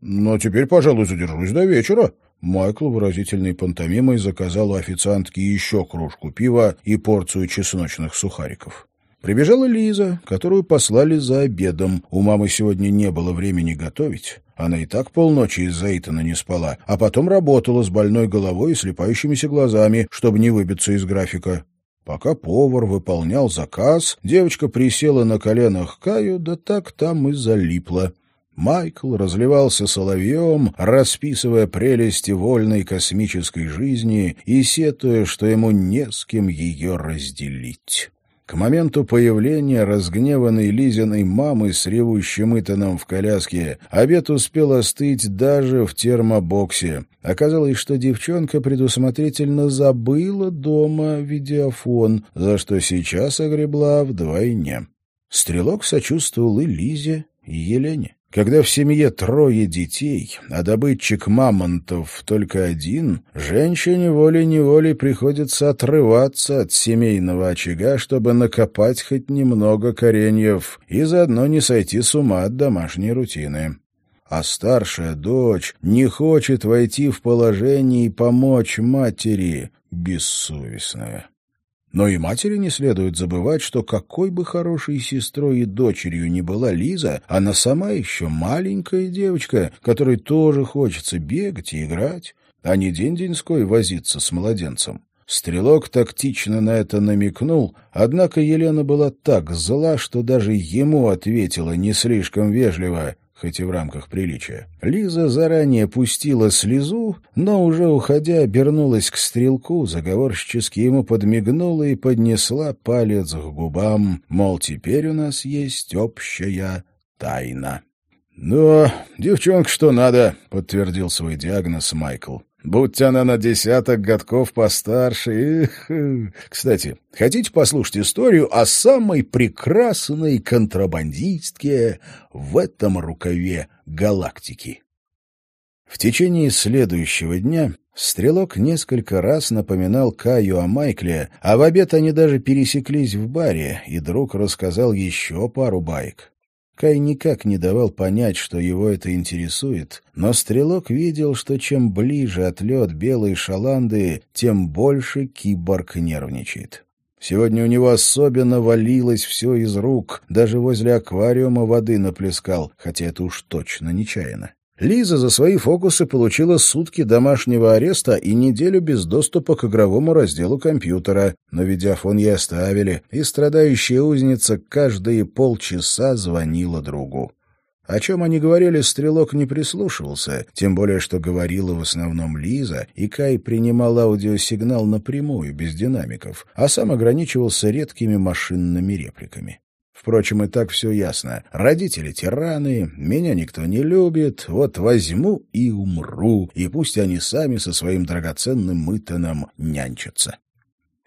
Но теперь, пожалуй, задержусь до вечера. Майкл выразительной пантомимой заказал у официантки еще кружку пива и порцию чесночных сухариков. Прибежала Лиза, которую послали за обедом. У мамы сегодня не было времени готовить. Она и так полночи из-за Итана не спала, а потом работала с больной головой и слепающимися глазами, чтобы не выбиться из графика. Пока повар выполнял заказ, девочка присела на коленах Каю, да так там и залипла. Майкл разливался соловьем, расписывая прелести вольной космической жизни и сетуя, что ему не с кем ее разделить. К моменту появления разгневанной Лизиной мамы с ревущим Итаном в коляске обед успел остыть даже в термобоксе. Оказалось, что девчонка предусмотрительно забыла дома видеофон, за что сейчас огребла вдвойне. Стрелок сочувствовал и Лизе, и Елене. Когда в семье трое детей, а добытчик мамонтов только один, женщине волей-неволей приходится отрываться от семейного очага, чтобы накопать хоть немного кореньев и заодно не сойти с ума от домашней рутины. А старшая дочь не хочет войти в положение и помочь матери, бессовестная. Но и матери не следует забывать, что какой бы хорошей сестрой и дочерью ни была Лиза, она сама еще маленькая девочка, которой тоже хочется бегать и играть, а не день-деньской возиться с младенцем. Стрелок тактично на это намекнул, однако Елена была так зла, что даже ему ответила не слишком вежливо хоть и в рамках приличия. Лиза заранее пустила слезу, но уже уходя обернулась к стрелку, заговорщически ему подмигнула и поднесла палец к губам, мол, теперь у нас есть общая тайна. — Ну, девчонка что надо, — подтвердил свой диагноз Майкл. Будь она на десяток годков постарше. Эх. Кстати, хотите послушать историю о самой прекрасной контрабандистке в этом рукаве галактики? В течение следующего дня Стрелок несколько раз напоминал Каю о Майкле, а в обед они даже пересеклись в баре, и друг рассказал еще пару байк. Кай никак не давал понять, что его это интересует, но Стрелок видел, что чем ближе отлет белой шаланды, тем больше киборг нервничает.
Сегодня у него особенно валилось все из рук, даже возле аквариума воды наплескал, хотя это уж точно нечаянно. Лиза за свои фокусы получила сутки домашнего ареста и неделю без доступа к игровому разделу компьютера, но видеофон ей оставили, и страдающая узница каждые полчаса звонила другу. О чем они говорили, Стрелок не прислушивался, тем более, что говорила в основном Лиза, и Кай принимал аудиосигнал напрямую, без динамиков, а сам ограничивался редкими машинными репликами. Впрочем, и так все ясно. Родители тираны, меня никто не любит, вот возьму и умру, и пусть они сами со своим драгоценным мытаном нянчатся.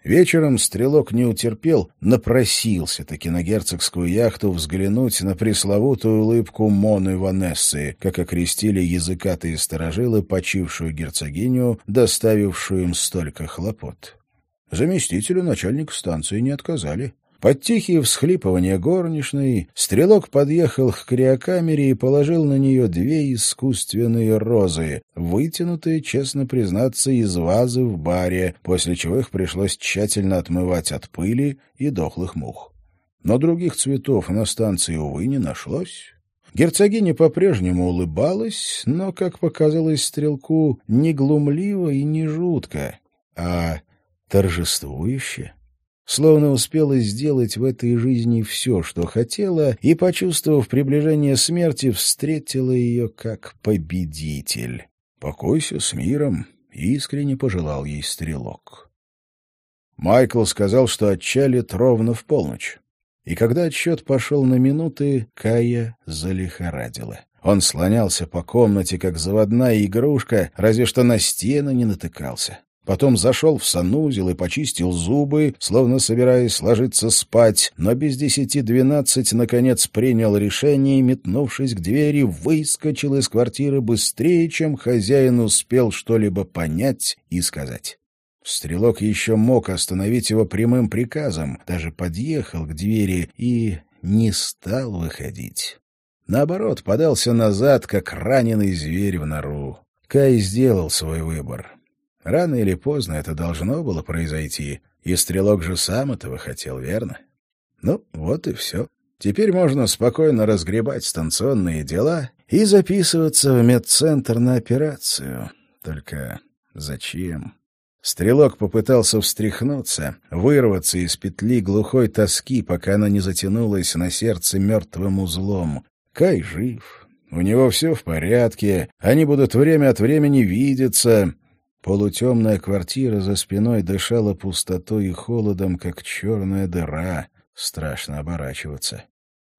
Вечером стрелок не утерпел, напросился-таки на герцогскую яхту взглянуть на пресловутую улыбку Моны Ванессы, как окрестили языкатые сторожилы почившую герцогиню, доставившую им столько хлопот. Заместителю начальника станции не отказали. Под тихие всхлипывания горничной стрелок подъехал к криокамере и положил на нее две искусственные розы, вытянутые, честно признаться, из вазы в баре, после чего их пришлось тщательно отмывать от пыли и дохлых мух. Но других цветов на станции, увы, не нашлось. Герцогиня по-прежнему улыбалась, но, как показалось стрелку, не глумливо и не жутко, а торжествующе словно успела сделать в этой жизни все, что хотела, и, почувствовав приближение смерти, встретила ее как победитель. «Покойся с миром», — искренне пожелал ей стрелок. Майкл сказал, что отчалит ровно в полночь. И когда отсчет пошел на минуты, Кая залихорадила. Он слонялся по комнате, как заводная игрушка, разве что на стены не натыкался. Потом зашел в санузел и почистил зубы, словно собираясь ложиться спать, но без десяти двенадцать, наконец, принял решение и, метнувшись к двери, выскочил из квартиры быстрее, чем хозяин успел что-либо понять и сказать. Стрелок еще мог остановить его прямым приказом, даже подъехал к двери и не стал выходить. Наоборот, подался назад, как раненый зверь в нору. Кай сделал свой выбор. Рано или поздно это должно было произойти, и стрелок же сам этого хотел, верно? Ну, вот и все. Теперь можно спокойно разгребать станционные дела и записываться в медцентр на операцию. Только зачем? Стрелок попытался встряхнуться, вырваться из петли глухой тоски, пока она не затянулась на сердце мертвым узлом. Кай жив, у него все в порядке, они будут время от времени видеться, Полутемная квартира за спиной дышала пустотой и холодом, как черная дыра. Страшно оборачиваться.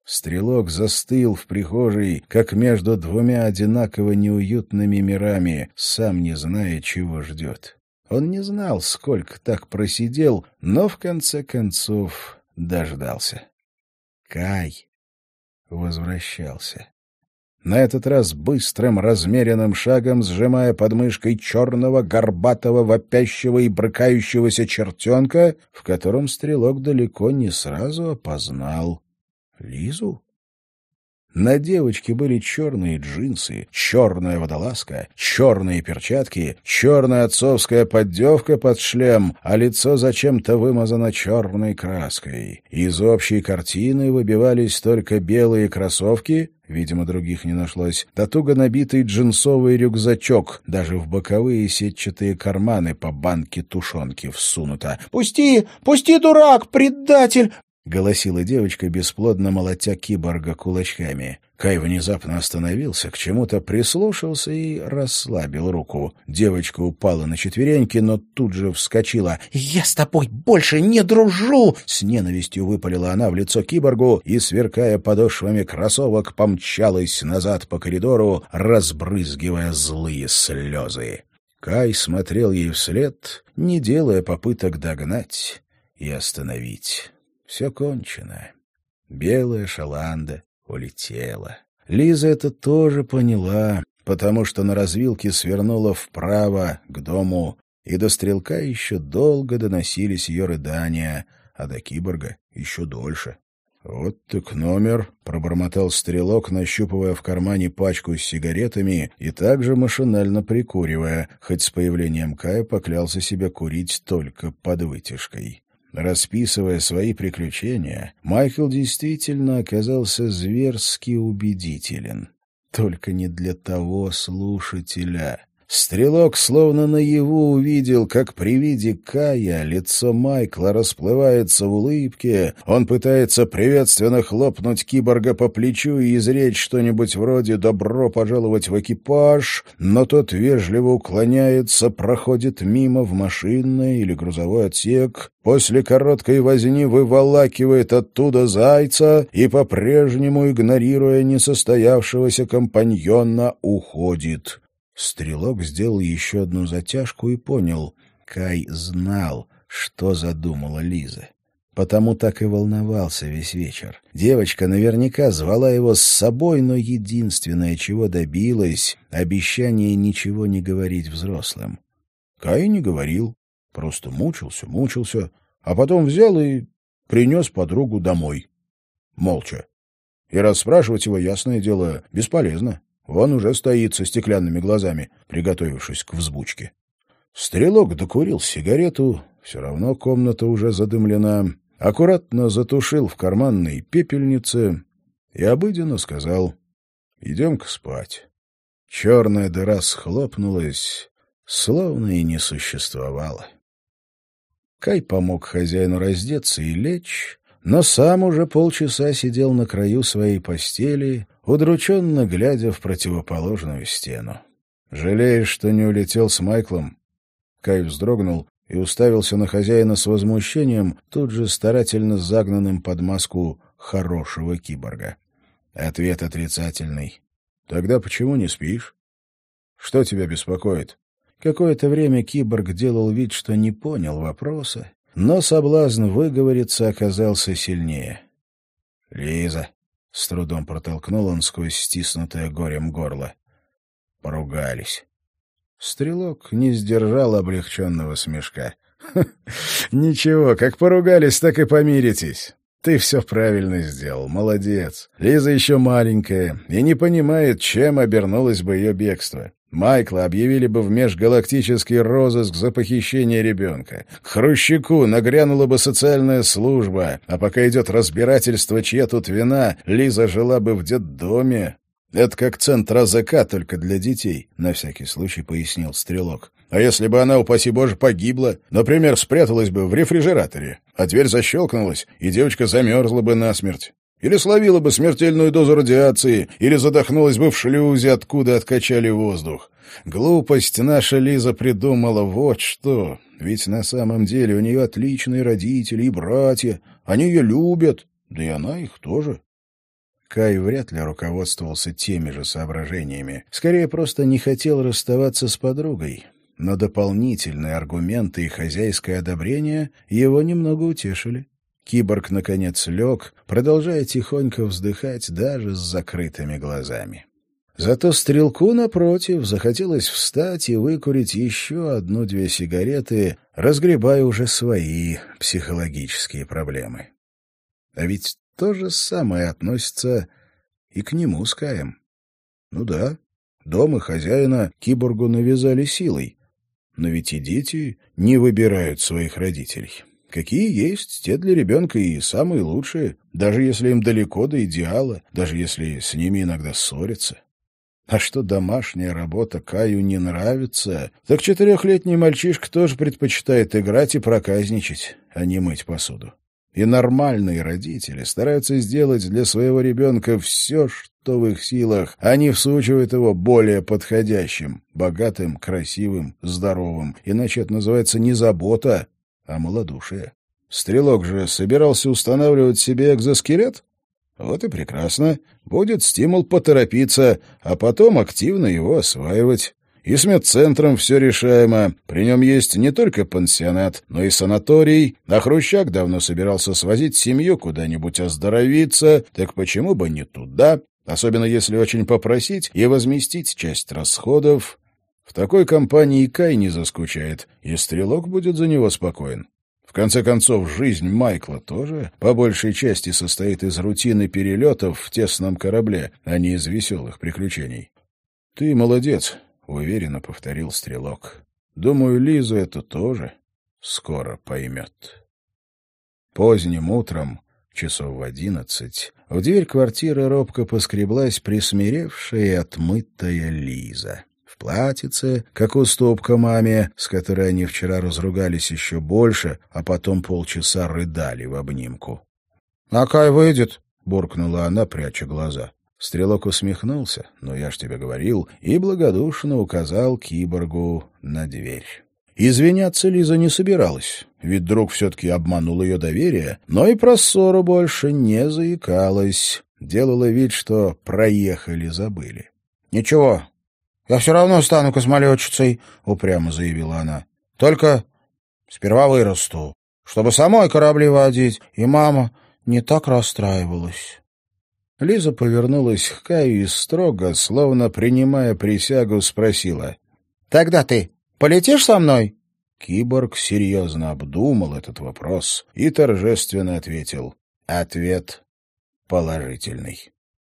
Стрелок застыл в прихожей, как между двумя одинаково неуютными мирами, сам не зная, чего ждет. Он не знал, сколько так просидел, но в конце концов дождался. Кай возвращался. На этот раз быстрым, размеренным шагом, сжимая подмышкой черного, горбатого, вопящего и брыкающегося чертенка, в котором стрелок далеко не сразу опознал Лизу. На девочке были черные джинсы, черная водолазка, черные перчатки, черная отцовская поддевка под шлем, а лицо зачем-то вымазано черной краской. Из общей картины выбивались только белые кроссовки, видимо, других не нашлось, да туго набитый джинсовый рюкзачок, даже в боковые сетчатые карманы по банке тушенки всунуто. «Пусти! Пусти, дурак! Предатель!» — голосила девочка, бесплодно молотя киборга кулачками. Кай внезапно остановился, к чему-то прислушался и расслабил руку. Девочка упала на четвереньки, но тут же вскочила. «Я с тобой больше не дружу!» С ненавистью выпалила она в лицо киборгу и, сверкая подошвами кроссовок, помчалась назад по коридору, разбрызгивая злые слезы. Кай смотрел ей вслед, не делая попыток догнать и остановить. Все кончено. Белая шаланда улетела. Лиза это тоже поняла, потому что на развилке свернула вправо, к дому, и до стрелка еще долго доносились ее рыдания, а до киборга еще дольше. «Вот так номер», — пробормотал стрелок, нащупывая в кармане пачку с сигаретами и также машинально прикуривая, хоть с появлением Кая поклялся себе курить только под вытяжкой. Расписывая свои приключения, Майкл действительно оказался зверски убедителен. Только не для того слушателя. Стрелок словно наяву увидел, как при виде Кая лицо Майкла расплывается в улыбке, он пытается приветственно хлопнуть киборга по плечу и изречь что-нибудь вроде «добро пожаловать в экипаж», но тот вежливо уклоняется, проходит мимо в машинный или грузовой отсек, после короткой возни выволакивает оттуда зайца и, по-прежнему игнорируя несостоявшегося компаньона, уходит. Стрелок сделал еще одну затяжку и понял. Кай знал, что задумала Лиза. Потому так и волновался весь вечер. Девочка наверняка звала его с собой, но единственное, чего добилась — обещание ничего не говорить взрослым. Кай не говорил, просто мучился, мучился, а потом взял и принес подругу домой. Молча. И расспрашивать его, ясное дело, бесполезно. Он уже стоит со стеклянными глазами, приготовившись к взбучке. Стрелок докурил сигарету, все равно комната уже задымлена, аккуратно затушил в карманной пепельнице и обыденно сказал «Идем-ка спать». Черная дыра схлопнулась, словно и не существовала. Кай помог хозяину раздеться и лечь, но сам уже полчаса сидел на краю своей постели, удрученно глядя в противоположную стену. «Жалеешь, что не улетел с Майклом?» Кай вздрогнул и уставился на хозяина с возмущением, тут же старательно загнанным под маску хорошего киборга. Ответ отрицательный. «Тогда почему не спишь? Что тебя беспокоит?» Какое-то время киборг делал вид, что не понял вопроса, но соблазн выговориться оказался сильнее. «Лиза», — с трудом протолкнул он сквозь стиснутое горем горло. Поругались. Стрелок не сдержал облегченного смешка. «Ничего, как поругались, так и помиритесь. Ты все правильно сделал, молодец. Лиза еще маленькая и не понимает, чем обернулось бы ее бегство. Майкла объявили бы в межгалактический розыск за похищение ребенка. К Хрущику нагрянула бы социальная служба, а пока идет разбирательство, чья тут вина, Лиза жила бы в детдоме. Это как центр АЗК, только для детей, на всякий случай пояснил Стрелок. А если бы она, упаси боже, погибла, например, спряталась бы в рефрижераторе, а дверь защелкнулась, и девочка замерзла бы насмерть? Или словила бы смертельную дозу радиации, или задохнулась бы в шлюзе, откуда откачали воздух. Глупость наша Лиза придумала вот что. Ведь на самом деле у нее отличные родители и братья. Они ее любят, да и она их тоже. Кай вряд ли руководствовался теми же соображениями. Скорее, просто не хотел расставаться с подругой. Но дополнительные аргументы и хозяйское одобрение его немного утешили. Киборг, наконец, лег, продолжая тихонько вздыхать даже с закрытыми глазами. Зато стрелку, напротив, захотелось встать и выкурить еще одну-две сигареты, разгребая уже свои психологические проблемы. А ведь то же самое относится и к нему с Каем. Ну да, дом и хозяина киборгу навязали силой, но ведь и дети не выбирают своих родителей. Какие есть, те для ребенка и самые лучшие, даже если им далеко до идеала, даже если с ними иногда ссорятся. А что домашняя работа Каю не нравится, так четырехлетний мальчишка тоже предпочитает играть и проказничать, а не мыть посуду. И нормальные родители стараются сделать для своего ребенка все, что в их силах. Они всучивают его более подходящим, богатым, красивым, здоровым. Иначе это называется не забота, а малодушие. Стрелок же собирался устанавливать себе экзоскелет? Вот и прекрасно. Будет стимул поторопиться, а потом активно его осваивать. И с медцентром все решаемо. При нем есть не только пансионат, но и санаторий. А Хрущак давно собирался свозить семью куда-нибудь оздоровиться, так почему бы не туда? Особенно если очень попросить и возместить часть расходов. В такой компании Кай не заскучает, и стрелок будет за него спокоен. В конце концов, жизнь Майкла тоже по большей части состоит из рутины перелетов в тесном корабле, а не из веселых приключений. — Ты молодец, — уверенно повторил стрелок. — Думаю, Лизу это тоже скоро поймет. Поздним утром, часов в одиннадцать, в дверь квартиры робко поскреблась присмиревшая и отмытая Лиза. Платьице, как уступка маме, с которой они вчера разругались еще больше, а потом полчаса рыдали в обнимку.
— Акай выйдет, — буркнула она, пряча глаза.
Стрелок усмехнулся, но я ж тебе говорил, и благодушно указал киборгу на дверь. Извиняться Лиза не собиралась, ведь друг все-таки обманул ее доверие, но и про ссору больше не заикалась, делала вид, что проехали, забыли.
— Ничего, я все равно стану космолетчицей, — упрямо заявила она. — Только сперва вырасту, чтобы самой корабли водить, и мама не так расстраивалась.
Лиза повернулась к Каю и строго, словно принимая присягу, спросила.
— Тогда ты Полетишь со мной?»
Киборг серьезно обдумал этот вопрос и торжественно ответил. Ответ положительный.